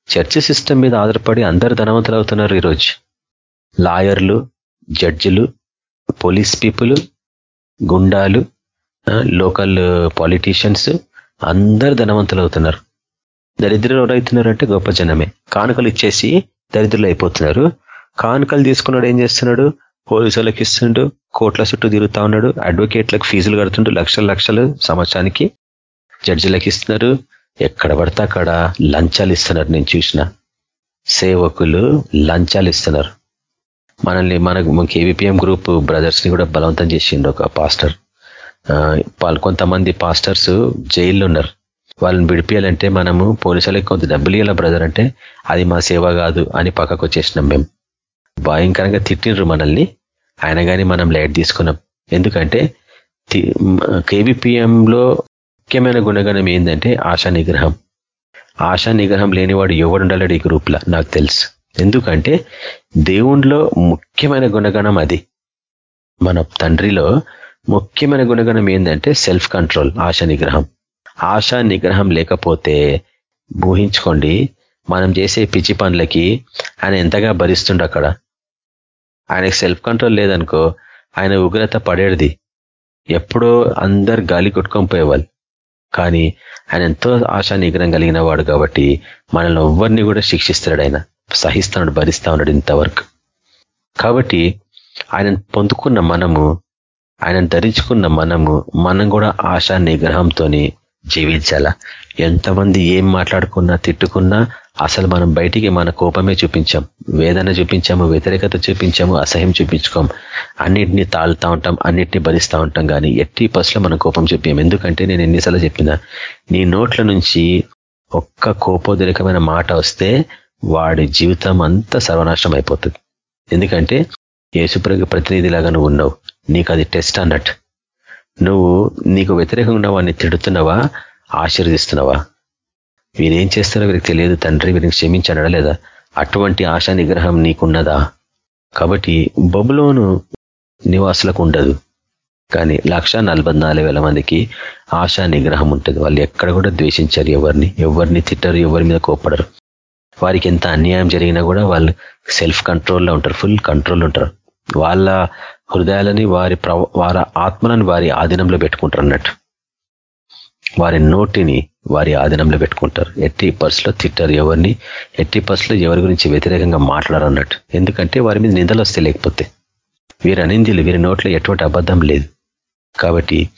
చర్చ్ సిస్టమ్ మీద ఆధారపడి అందరు ధనవంతులు అవుతున్నారు ఈరోజు. లాయర్లు జడ్జిలు పోలీస్ పీపుల్ గుండాలు లోకల్ పాలిటీషియన్స్ అందరు ధనవంతులు అవుతున్నారు. దరిద్రులు ఎవరైతున్నారంటే గొప్ప జనమే. కానుకలు ఇచ్చేసి దరిద్రులు అయిపోతున్నారు. కానుకలు తీసుకున్నాడు ఏం చేస్తున్నాడు? పోలీసులకు ఇస్తుండు కోట్ల చుట్టూ తిరుగుతా ఉన్నాడు అడ్వకేట్లకు ఫీజులు కడుతుండు లక్షల లక్షలు సంవత్సరానికి. జడ్జిలకు ఇస్తున్నారు ఎక్కడ పడితే అక్కడ లంచాలు ఇస్తున్నారు. నేను చూసిన సేవకులు లంచాలు ఇస్తున్నారు. మనల్ని మన కేవీపీఎం గ్రూప్ బ్రదర్స్ని కూడా బలవంతం చేసిండు ఒక పాస్టర్ కొంతమంది పాస్టర్స్ జైల్లో ఉన్నారు. వాళ్ళని విడిపించాలంటే మనము పోలీసులకి కొంత డబ్బులు ఇవ్వాల బ్రదర్ అంటే అది మా సేవ కాదు అని పక్కకు వచ్చేసినాం మేము. భయంకరంగా తిట్టిండ్రు మనల్ని. ఆయన కానీ మనం లైట్ తీసుకున్నాం. ఎందుకంటే కేబిపిఎంలో ముఖ్యమైన గుణగణం ఏంటంటే ఆశా నిగ్రహం. ఆశా నిగ్రహం లేనివాడు ఎవడుండాలడు ఈ గ్రూప్లో నాకు తెలుసు. ఎందుకంటే దేవుణ్ణిలో ముఖ్యమైన గుణగణం అది. మన తండ్రిలో ముఖ్యమైన గుణగణం ఏంటంటే సెల్ఫ్ కంట్రోల్ ఆశ నిగ్రహం. ఆశ నిగ్రహం లేకపోతే ఊహించుకోండి మనం చేసే పిచ్చి పనులకి ఆయన ఎంతగా భరిస్తుండ అక్కడ? ఆయనకు సెల్ఫ్ కంట్రోల్ లేదనుకో ఆయన ఉగ్రత పడేది ఎప్పుడో అందరు గాలి కొట్టుకొని పోయేవాళ్ళు. కానీ ఆయన ఎంతో ఆశా నిగ్రహం కలిగిన వాడు కాబట్టి మనల్ని ఎవరిని కూడా శిక్షిస్తాడు ఆయన. సహిస్తున్నాడు భరిస్తా ఉన్నాడు ఇంతవరకు. కాబట్టి ఆయన పొందుకున్న మనము ఆయన ధరించుకున్న మనము మనం కూడా ఆశా నిగ్రహంతో జీవించాల? ఎంతమంది ఏం మాట్లాడుకున్నా తిట్టుకున్నా అసలు మనం బయటికి మన కోపమే చూపించాం వేదన చూపించాము వ్యతిరేకత చూపించాము అసహ్యం చూపించుకోం. అన్నిటినీ తాళుతా ఉంటాం అన్నిటినీ భరిస్తూ ఉంటాం కానీ ఎట్టి పసులో మనం కోపం చూపించాం. ఎందుకంటే నేను ఎన్నిసార్లు చెప్పినా నీ నోట్ల నుంచి ఒక్క కోపోదరికమైన మాట వస్తే వాడి జీవితం అంతా సర్వనాశనం అయిపోతుంది. ఎందుకంటే యేసుప్రగ ప్రతినిధిలాగా నువ్వు ఉన్నావు. నీకు అది టెస్ట్ అన్నట్టు. నువ్వు నీకు వ్యతిరేకంగా వాడిని తిడుతున్నావా ఆశీర్దిస్తున్నావా వీరేం చేస్తారో వీరికి తెలియదు తండ్రి వీరిని క్షమించడా లేదా? అటువంటి ఆశా నిగ్రహం నీకున్నదా? కాబట్టి బబులోను నివాసులకు ఉండదు. కానీ లక్ష మందికి ఆశా నిగ్రహం ఉంటుంది. వాళ్ళు ఎక్కడ కూడా ద్వేషించారు ఎవరిని. ఎవరిని తిట్టరు ఎవరి మీద కోప్పడరు. వారికి ఎంత అన్యాయం జరిగినా కూడా వాళ్ళు సెల్ఫ్ కంట్రోల్లో ఉంటారు ఫుల్ కంట్రోల్ ఉంటారు. వాళ్ళ హృదయాలని వారి వారి ఆత్మలను వారి ఆధీనంలో పెట్టుకుంటారు అన్నట్టు. వారి నోటిని వారి ఆధీనంలో పెట్టుకుంటారు. ఎట్టి పర్సులో తిట్టారు ఎవరిని ఎట్టి పర్సులో ఎవరి గురించి వ్యతిరేకంగా మాట్లాడారు అన్నట్టు ఎందుకంటే వారి మీద నిందలు వస్తే లేకపోతే. వీరి అనిందిలు వీరి నోట్లో ఎటువంటి అబద్ధం లేదు. కాబట్టి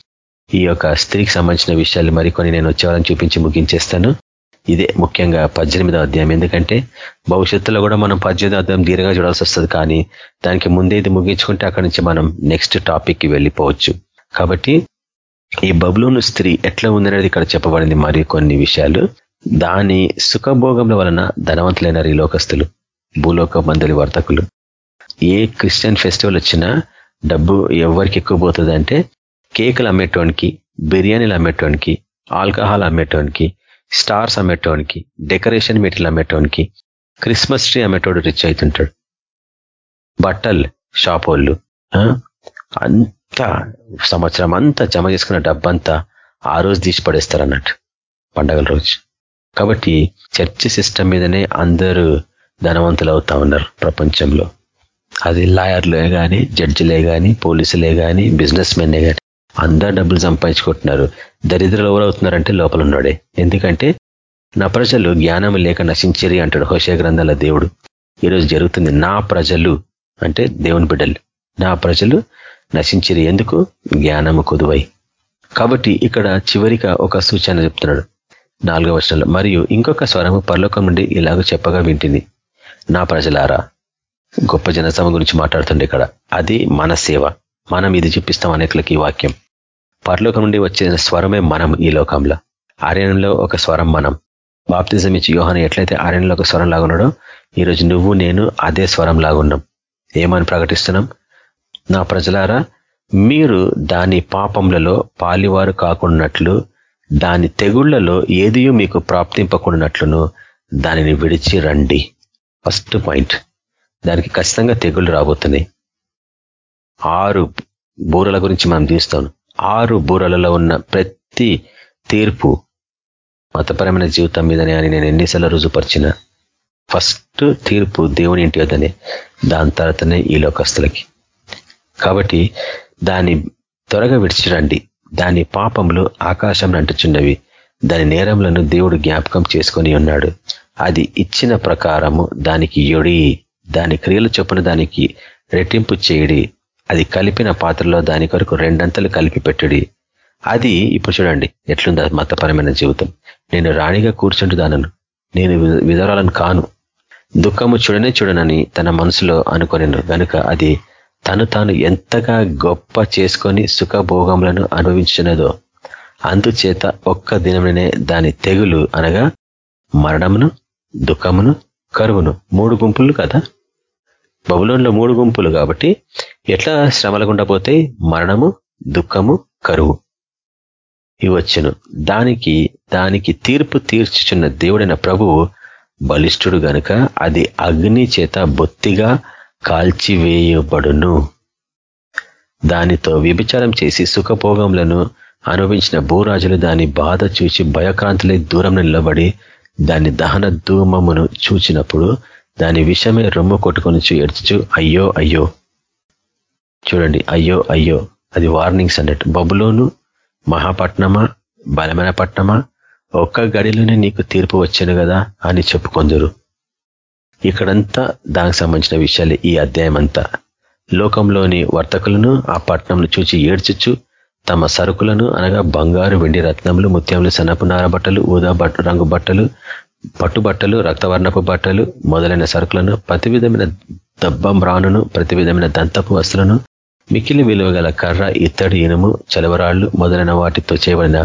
ఈ యొక్క స్త్రీకి సంబంధించిన విషయాలు మరికొన్ని నేను వచ్చేవారని చూపించి ముగించేస్తాను. ఇదే ముఖ్యంగా పద్దెనిమిదో అధ్యాయం. ఎందుకంటే భవిష్యత్తులో కూడా మనం పద్దెనిమిదో అధ్యాయం దీర్ఘంగా చూడాల్సి వస్తుంది. కానీ దానికి ముందే ఇది ముగించుకుంటే అక్కడి నుంచి మనం నెక్స్ట్ టాపిక్కి వెళ్ళిపోవచ్చు. కాబట్టి ఈ బబులోను స్త్రీ ఎట్లా ఉందనేది ఇక్కడ చెప్పబడింది మరి కొన్ని విషయాలు. దాని సుఖభోగముల వలన ధనవంతులైన ఈ లోకస్తులు భూలోక మందులి వర్తకులు. ఏ క్రిస్టియన్ ఫెస్టివల్ వచ్చినా డబ్బు ఎవరికి ఎక్కువ పోతుంది అంటే కేకులు అమ్మేటోనికి బిర్యానీలు అమ్మేటోనికి ఆల్కహాల్ అమ్మేటోనికి స్టార్స్ అమ్మేటోనికి డెకరేషన్ మెటీరియల్ అమ్మేటోనికి క్రిస్మస్ ట్రీ అమ్మేటోడు రిచ్ అవుతుంటాడు. బట్టలు షాప్ వాళ్ళు ఇట్లా సంవత్సరం అంతా జమ చేసుకున్న డబ్బంతా ఆ రోజు తీసి పడేస్తారు అన్నట్టు పండగల రోజు. కాబట్టి చర్చ్ సిస్టమ్ మీదనే అందరూ ధనవంతులు అవుతా ఉన్నారు ప్రపంచంలో. అది లాయర్లే కానీ జడ్జిలే కానీ పోలీసులే కానీ బిజినెస్ మెన్నే కానీ అందరు డబ్బులు సంపాదించుకుంటున్నారు. దరిద్రులు ఎవరు అవుతున్నారంటే లోపల ఉన్నాడే. ఎందుకంటే నా ప్రజలు జ్ఞానం లేక నశించరి అంటాడు హోషే గ్రంథాల దేవుడు. ఈరోజు జరుగుతుంది నా ప్రజలు అంటే దేవుని బిడ్డలు. నా ప్రజలు నశించిరి ఎందుకు? జ్ఞానము కొదువై. కాబట్టి ఇక్కడ చివరిగా ఒక సూచన చెప్తున్నాడు. నాలుగవ వచనంలో మరియు ఇంకొక స్వరము పరలోకం నుండి ఇలాగ చెప్పగా వింటింది నా ప్రజలారా గొప్ప జనసమ గురించి మాట్లాడుతుండే ఇక్కడ. అది మన సేవ. మనం ఇది చూపిస్తాం అనేకులకి ఈ వాక్యం. పరలోకం నుండి వచ్చిన స్వరమే మనం ఈ లోకంలో. ఆర్యనంలో ఒక స్వరం మనం. బాప్తిజం ఇచ్చి యోహాన్ ఎట్లయితే ఆర్యనంలో ఒక స్వరం లాగున్నాడో ఈరోజు నువ్వు నేను అదే స్వరం లాగున్నాం ఏమని ప్రకటిస్తున్నాం? నా ప్రజలారా మీరు దాని పాపములలో పాలివారు కాకుండాట్లు దాని తెగుళ్ళలో ఏదియో మీకు ప్రాప్తింపకుండాట్లును దానిని విడిచి రండి. ఫస్ట్ పాయింట్ దానికి ఖచ్చితంగా తెగుళ్ళు రాబోతున్నాయి. ఆరు బూరల గురించి మనం తీస్తాం ఆరు బూరలలో ఉన్న ప్రతి తీర్పు మతపరమైన జీవితం మీదనే అని నేను ఎన్నిసార్లు రుజుపరిచిన ఫస్ట్ తీర్పు దేవుని ఇంటి వద్దనే దాని తర్వాతనే ఈ లోకస్తులకి. కాబట్టి దాని త్వరగా విడిచిరండి. దాని పాపములు ఆకాశం అంటుచున్నవి దాని నేరములను దేవుడు జ్ఞాపకం చేసుకొని ఉన్నాడు. అది ఇచ్చిన ప్రకారము దానికి యొడి. దాని క్రియలు చొప్పున దానికి రెట్టింపు చేయడి. అది కలిపిన పాత్రలో దాని కొరకు రెండంతలు కలిపి పెట్టుడి. అది ఇప్పుడు చూడండి ఎట్లుంది మతపరమైన జీవితం. నేను రాణిగా కూర్చుంటు దానను నేను విధవరాలను కాను. దుఃఖము చూడనే చూడనని తన మనసులో అనుకొనిను. గనుక అది తను తాను ఎంతగా గొప్ప చేసుకొని సుఖభోగములను అనుభవించినదో అందుచేత ఒక్క దినమునే దాని తెగులు అనగా మరణమును దుఃఖమును కరువును మూడు గుంపులు కదా? బబులోన్లో మూడు గుంపులు కాబట్టి ఎట్లా శ్రమల గుండా పోతే మరణము దుఃఖము కరువు? ఇవచ్చును దానికి దానికి తీర్పు తీర్చుచున్న దేవుడైన ప్రభువు బలిష్ఠుడు గనుక అది అగ్ని చేత బొత్తిగా కాల్చివేయబడును. దానితో వ్యభిచారం చేసి సుఖభోగములను అనుభవించిన భూరాజులు దాని బాధ చూచి భయక్రాంతులై దూరం నిలబడి దాని దహన ధూమమును చూచినప్పుడు దాని విషమే రొమ్ము కొట్టుకొని ఏడ్చు అయ్యో అయ్యో. చూడండి అయ్యో అయ్యో. అది వార్నింగ్స్ అన్నట్టు. బబులోను మహాపట్నమా బలమైన పట్నమా? ఒక్క గడిలోనే నీకు తీర్పు వచ్చాను కదా అని చెప్పుకొందరు ఇక్కడంతా దానికి సంబంధించిన విషయాలు ఈ అధ్యాయం అంతా లోకంలోని వర్తకులను ఆ పట్టణంను చూచి ఏడ్చుచ్చు తమ సరుకులను అనగా బంగారు వెండి రత్నములు ముత్యములు సన్నపు నార బట్టలు ఊదా రంగు బట్టలు పట్టు బట్టలు రక్తవర్ణపు బట్టలు మొదలైన సరుకులను ప్రతి విధమైన దబ్బం రానును ప్రతి విధమైన దంతపు వస్తువులను మికిలి విలువ గల కర్ర ఇత్తడి ఇనుము చలవరాళ్ళు మొదలైన వాటితో చేయబడిన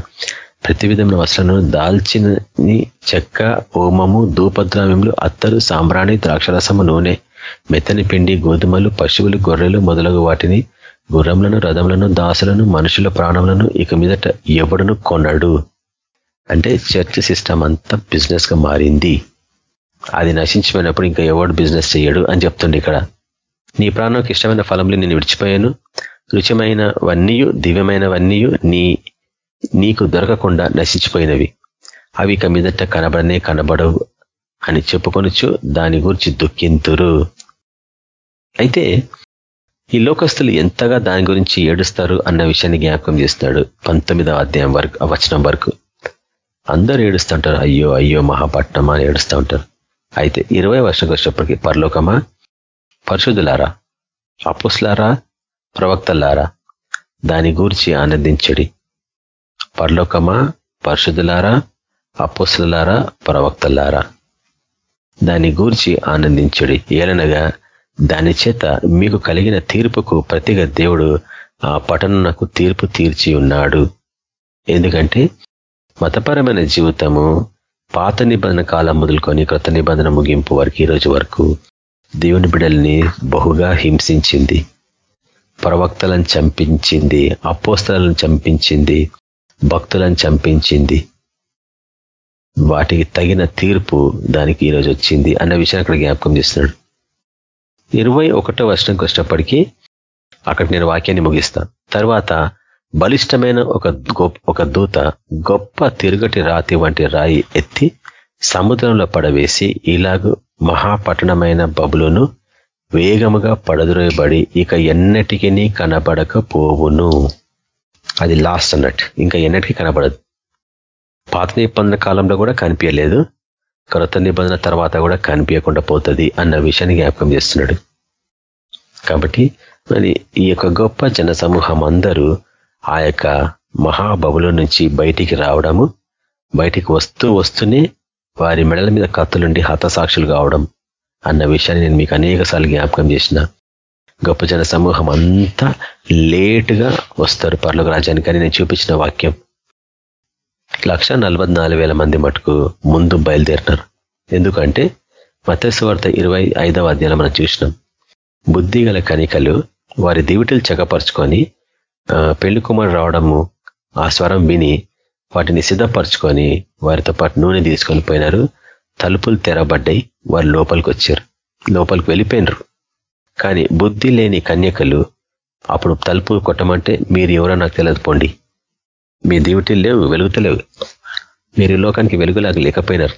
ప్రతి విధమైన వస్త్రాలను దాల్చినని చెక్క ఓమము ధూపద్రావ్యములు అత్తరు సాంబ్రాణి ద్రాక్షరసము నూనె మెత్తని పిండి గోధుమలు పశువులు గొర్రెలు మొదలగు వాటిని గుర్రములను రథములను దాసులను మనుషుల ప్రాణములను ఇక మీదట ఎవడును కొనడు. అంటే చర్చ్ సిస్టమ్ అంతా బిజినెస్గా మారింది. అది నశించిపోయినప్పుడు ఇంకా ఎవడు బిజినెస్ చేయడు అని చెప్తుండే ఇక్కడ. నీ ప్రాణంకి ఇష్టమైన ఫలంలో నేను విడిచిపోయాను. రుచిమైనవన్నీ దివ్యమైనవన్నీ నీ నీకు దొరకకుండా నశించిపోయినవి. అవి ఇక మీదట కనబడనే కనబడవు అని చెప్పుకొనొచ్చు దాని గురించి దుఃఖింతురు. అయితే ఈ లోకస్తులు ఎంతగా దాని గురించి ఏడుస్తారు అన్న విషయాన్ని జ్ఞాపకం చేస్తున్నాడు పంతొమ్మిదవ అధ్యాయం వరకు వచనం వరకు. అందరూ ఏడుస్తుంటారు అయ్యో అయ్యో మహాపట్నం అని ఏడుస్తూ ఉంటారు. అయితే ఇరవై వర్షంకి వచ్చేప్పటికి పరలోకమా? పరిశుద్ధులారా అపుస్లారా ప్రవక్తలారా దాని గూర్చి ఆనందించడి. పరలోకమా? పరిశుద్ధులారా? అపోసులారా ప్రవక్తలారా? దాని గూర్చి ఆనందించుడి. ఏలనగా దాని చేత మీకు కలిగిన తీర్పుకు ప్రతిగా దేవుడు ఆ పఠనకు తీర్పు తీర్చి ఉన్నాడు. ఎందుకంటే మతపరమైన జీవితము పాత నిబంధన కాలం మొదలుకొని కృత నిబంధన ముగింపు వరకు ఈ రోజు వరకు దేవుని బిడల్ని బహుగా హింసించింది. ప్రవక్తలను చంపించింది అపోస్తలను చంపించింది భక్తులను చంపించింది. వాటికి తగిన తీర్పు దానికి ఈరోజు వచ్చింది అన్న విషయాన్ని అక్కడ జ్ఞాపకం చేస్తున్నాడు. ఇరవై ఒకటో వర్షంకి వచ్చినప్పటికీ అక్కడ నేను వాక్యాన్ని ముగిస్తాను తర్వాత బలిష్టమైన ఒక ఒక దూత గొప్ప తిరుగటి రాతి వంటి రాయి ఎత్తి సముద్రంలో పడవేసి ఇలాగూ మహాపట్టణమైన బబులును వేగముగా పడదురోయబడి ఇక ఎన్నటికీ కనబడకపోవును. అది లాస్ట్ అన్నట్టు. ఇంకా ఎన్నటికీ కనబడదు. పాత నిబంధన కాలంలో కూడా కనిపించలేదు. క్రొత్త నిబంధన తర్వాత కూడా కనిపించకుండా పోతుంది అన్న విషయాన్ని జ్ఞాపకం చేస్తున్నాడు. కాబట్టి మరి ఈ యొక్క గొప్ప జన సమూహం అందరూ ఆ యొక్క మహాబబుల నుంచి బయటికి రావడము బయటికి వస్తూ వస్తూనే వారి మెడల మీద కత్తులుండి హతసాక్షులు కావడం అన్న విషయాన్ని నేను మీకు అనేకసార్లు జ్ఞాపకం చేసిన. గొప్ప జన సమూహం అంతా లేటుగా వస్తారు పర్లోక రాజ్యానికి. అని నేను చూపించిన వాక్యం లక్ష మంది మటుకు ముందు బయలుదేరినారు. ఎందుకంటే మత్స్యవార్త ఇరవై ఐదవ అధ్యాయం మనం చూసినాం. బుద్ధి గల కనికలు వారి దివిటలు చక్కపరుచుకొని పెళ్ళి కుమారు రావడము ఆ స్వరం విని వాటిని సిద్ధపరచుకొని వారితో పాటు నూనె తీసుకొని పోయినారు. తలుపులు తెరబడ్డాయి వారు లోపలికి వచ్చారు లోపలికి వెళ్ళిపోయినరు. కానీ బుద్ధి లేని కన్యకలు అప్పుడు తలుపు కొట్టమంటే మీరు ఎవరో నాకు తెలియదు పోండి. మీ దివిటీలు లేవు వెలుగుతలేవు మీరు లోకానికి వెలుగులాగా లేకపోయినారు.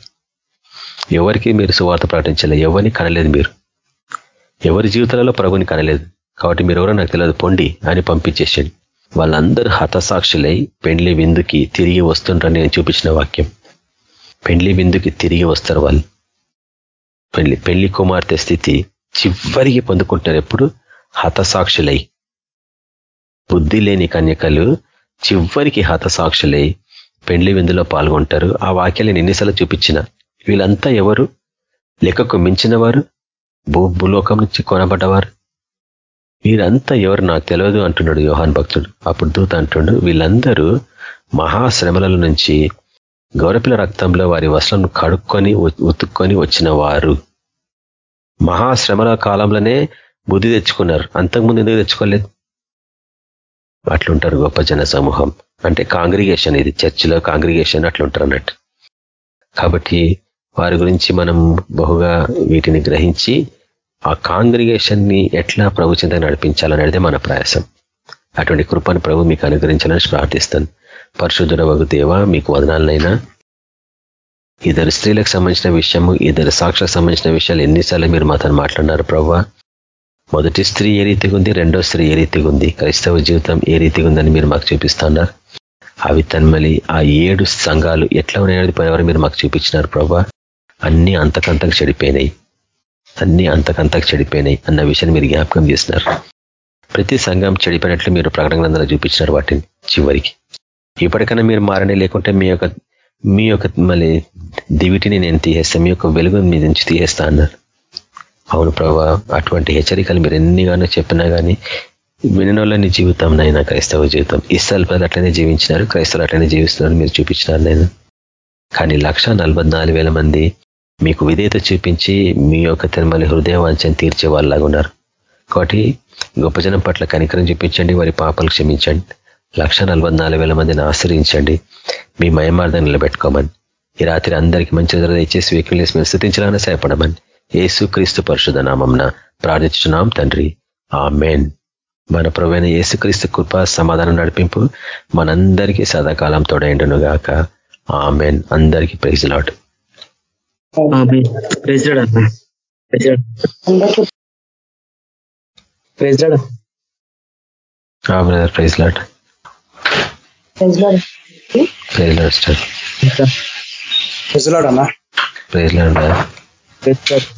ఎవరికి మీరు సువార్త ప్రకటించలే ఎవరిని కనలేదు మీరు. ఎవరి జీవితాలలో ప్రభుని కనలేదు. కాబట్టి మీరు ఎవరో నాకు తెలియదు పొండి అని పంపించేసాడు వాళ్ళందరూ హతసాక్షులై పెండ్లి విందుకి తిరిగి వస్తుంటారని నేను చూపించిన వాక్యం. పెండ్లి విందుకి తిరిగి వస్తారు వాళ్ళు. పెళ్ళి పెళ్ళి కుమార్తె స్థితి చివరికి పొందుకుంటారు ఎప్పుడు? హతసాక్షులై. బుద్ధి లేని కన్యకలు చివరికి హతసాక్షులై పెండ్లి విందులో పాల్గొంటారు. ఆ వాక్యాలను ఎన్నిసార్లు చూపించిన? వీళ్ళంతా ఎవరు? లెక్కకు మించిన వారు భూ భూలోకం నుంచి కొనబడ్డవారు? వీరంతా ఎవరు నాకు తెలియదు అంటున్నాడు యోహాన్ భక్తుడు. అప్పుడు దూత అంటున్నాడు వీళ్ళందరూ మహాశ్రమల నుంచి గౌరపిల రక్తంలో వారి వస్త్రం కడుక్కొని ఉతుక్కొని వచ్చిన వారు మహాశ్రమణ కాలంలోనే బుద్ధి తెచ్చుకున్నారు. అంతకుముందు ఎందుకు తెచ్చుకోలేదు? అట్లుంటారు గొప్ప జన సమూహం. అంటే కాంగ్రిగేషన్ ఇది చర్చిలో కాంగ్రిగేషన్ అట్లుంటారు అన్నట్టు. కాబట్టి వారి గురించి మనం బహుగా వీటిని గ్రహించి ఆ కాంగ్రిగేషన్ని ఎట్లా ప్రభు చింత నడిపించాలనేది మన ప్రయాసం. అటువంటి కృపను ప్రభు మీకు అనుగ్రహించాలని ప్రార్థిస్తాను. పరిశుద్ధుడ వగు దేవ మీకు వదనాలనైనా ఇద్దరు స్త్రీలకు సంబంధించిన విషయము ఇద్దరు సాక్షులకు సంబంధించిన విషయాలు ఎన్నిసార్లు మీరు మాతో మాట్లాడినారు ప్రభావ మొదటి స్త్రీ ఏ రీతిగా ఉంది రెండో స్త్రీ ఏ రీతిగా ఉంది? క్రైస్తవ జీవితం ఏ రీతిగా ఉందని మీరు మాకు చూపిస్తున్నారు అవి తన్మలి ఆ ఏడు సంఘాలు ఎట్లా ఉన్నాయనేది పోయేవారు మీరు మాకు చూపించినారు ప్రభా అన్ని అంతకంతకు చెడిపోయినాయి. అన్ని అంతకంతకు చెడిపోయినాయి అన్న విషయాన్ని మీరు జ్ఞాపకం చేస్తున్నారు ప్రతి సంఘం చెడిపోయినట్లు మీరు ప్రకటన గ్రంథాలు చూపించినారు వాటిని చివరికి. ఇప్పటికైనా మీరు మారనే లేకుంటే మీ యొక్క మీ యొక్క మళ్ళీ దివిటిని నేను తీసేస్తా మీ యొక్క వెలుగు మీ నుంచి తీసేస్తా అన్నారు. అవును ప్రభా అటువంటి హెచ్చరికలు మీరు ఎన్నిగానో చెప్పినా కానీ వినోళ్ళని జీవితం నైనా క్రైస్తవ జీవితం. ఇస్సాల్ ప్రజలు అట్లనే జీవించినారు క్రైస్తవులు అట్లనే జీవిస్తున్నారు మీరు చూపించినారు నేను. కానీ లక్ష మంది మీకు విధేయత చూపించి మీ యొక్క తిరుమల హృదయవాంఛను తీర్చే వాళ్ళలాగా ఉన్నారు. కాబట్టి గొప్ప జనం పట్ల కనికరం చూపించండి వారి పాపలు క్షమించండి. లక్ష మందిని ఆశ్రయించండి. మీ మయమార్థం నిలబెట్టుకోమని. ఈ రాత్రి అందరికీ మంచి ధర ఇచ్చేసి వీక్నెస్ మేము స్థుతించాలని సహాయపడమని. ఏసు క్రీస్తు పరిశుధ నామంన ప్రార్థించున్నాం తండ్రి. ఆ మెయిన్ మన ప్రవైన యేసుక్రీస్తు కృప సమాధానం నడిపింపు మనందరికీ సదాకాలం తోడైండును గాక ఆ మెయిన్ అందరికీ praise Lord brother praise Lord praise Lord star ప్రెజలాడన్నా ప్రైజ్ లాట్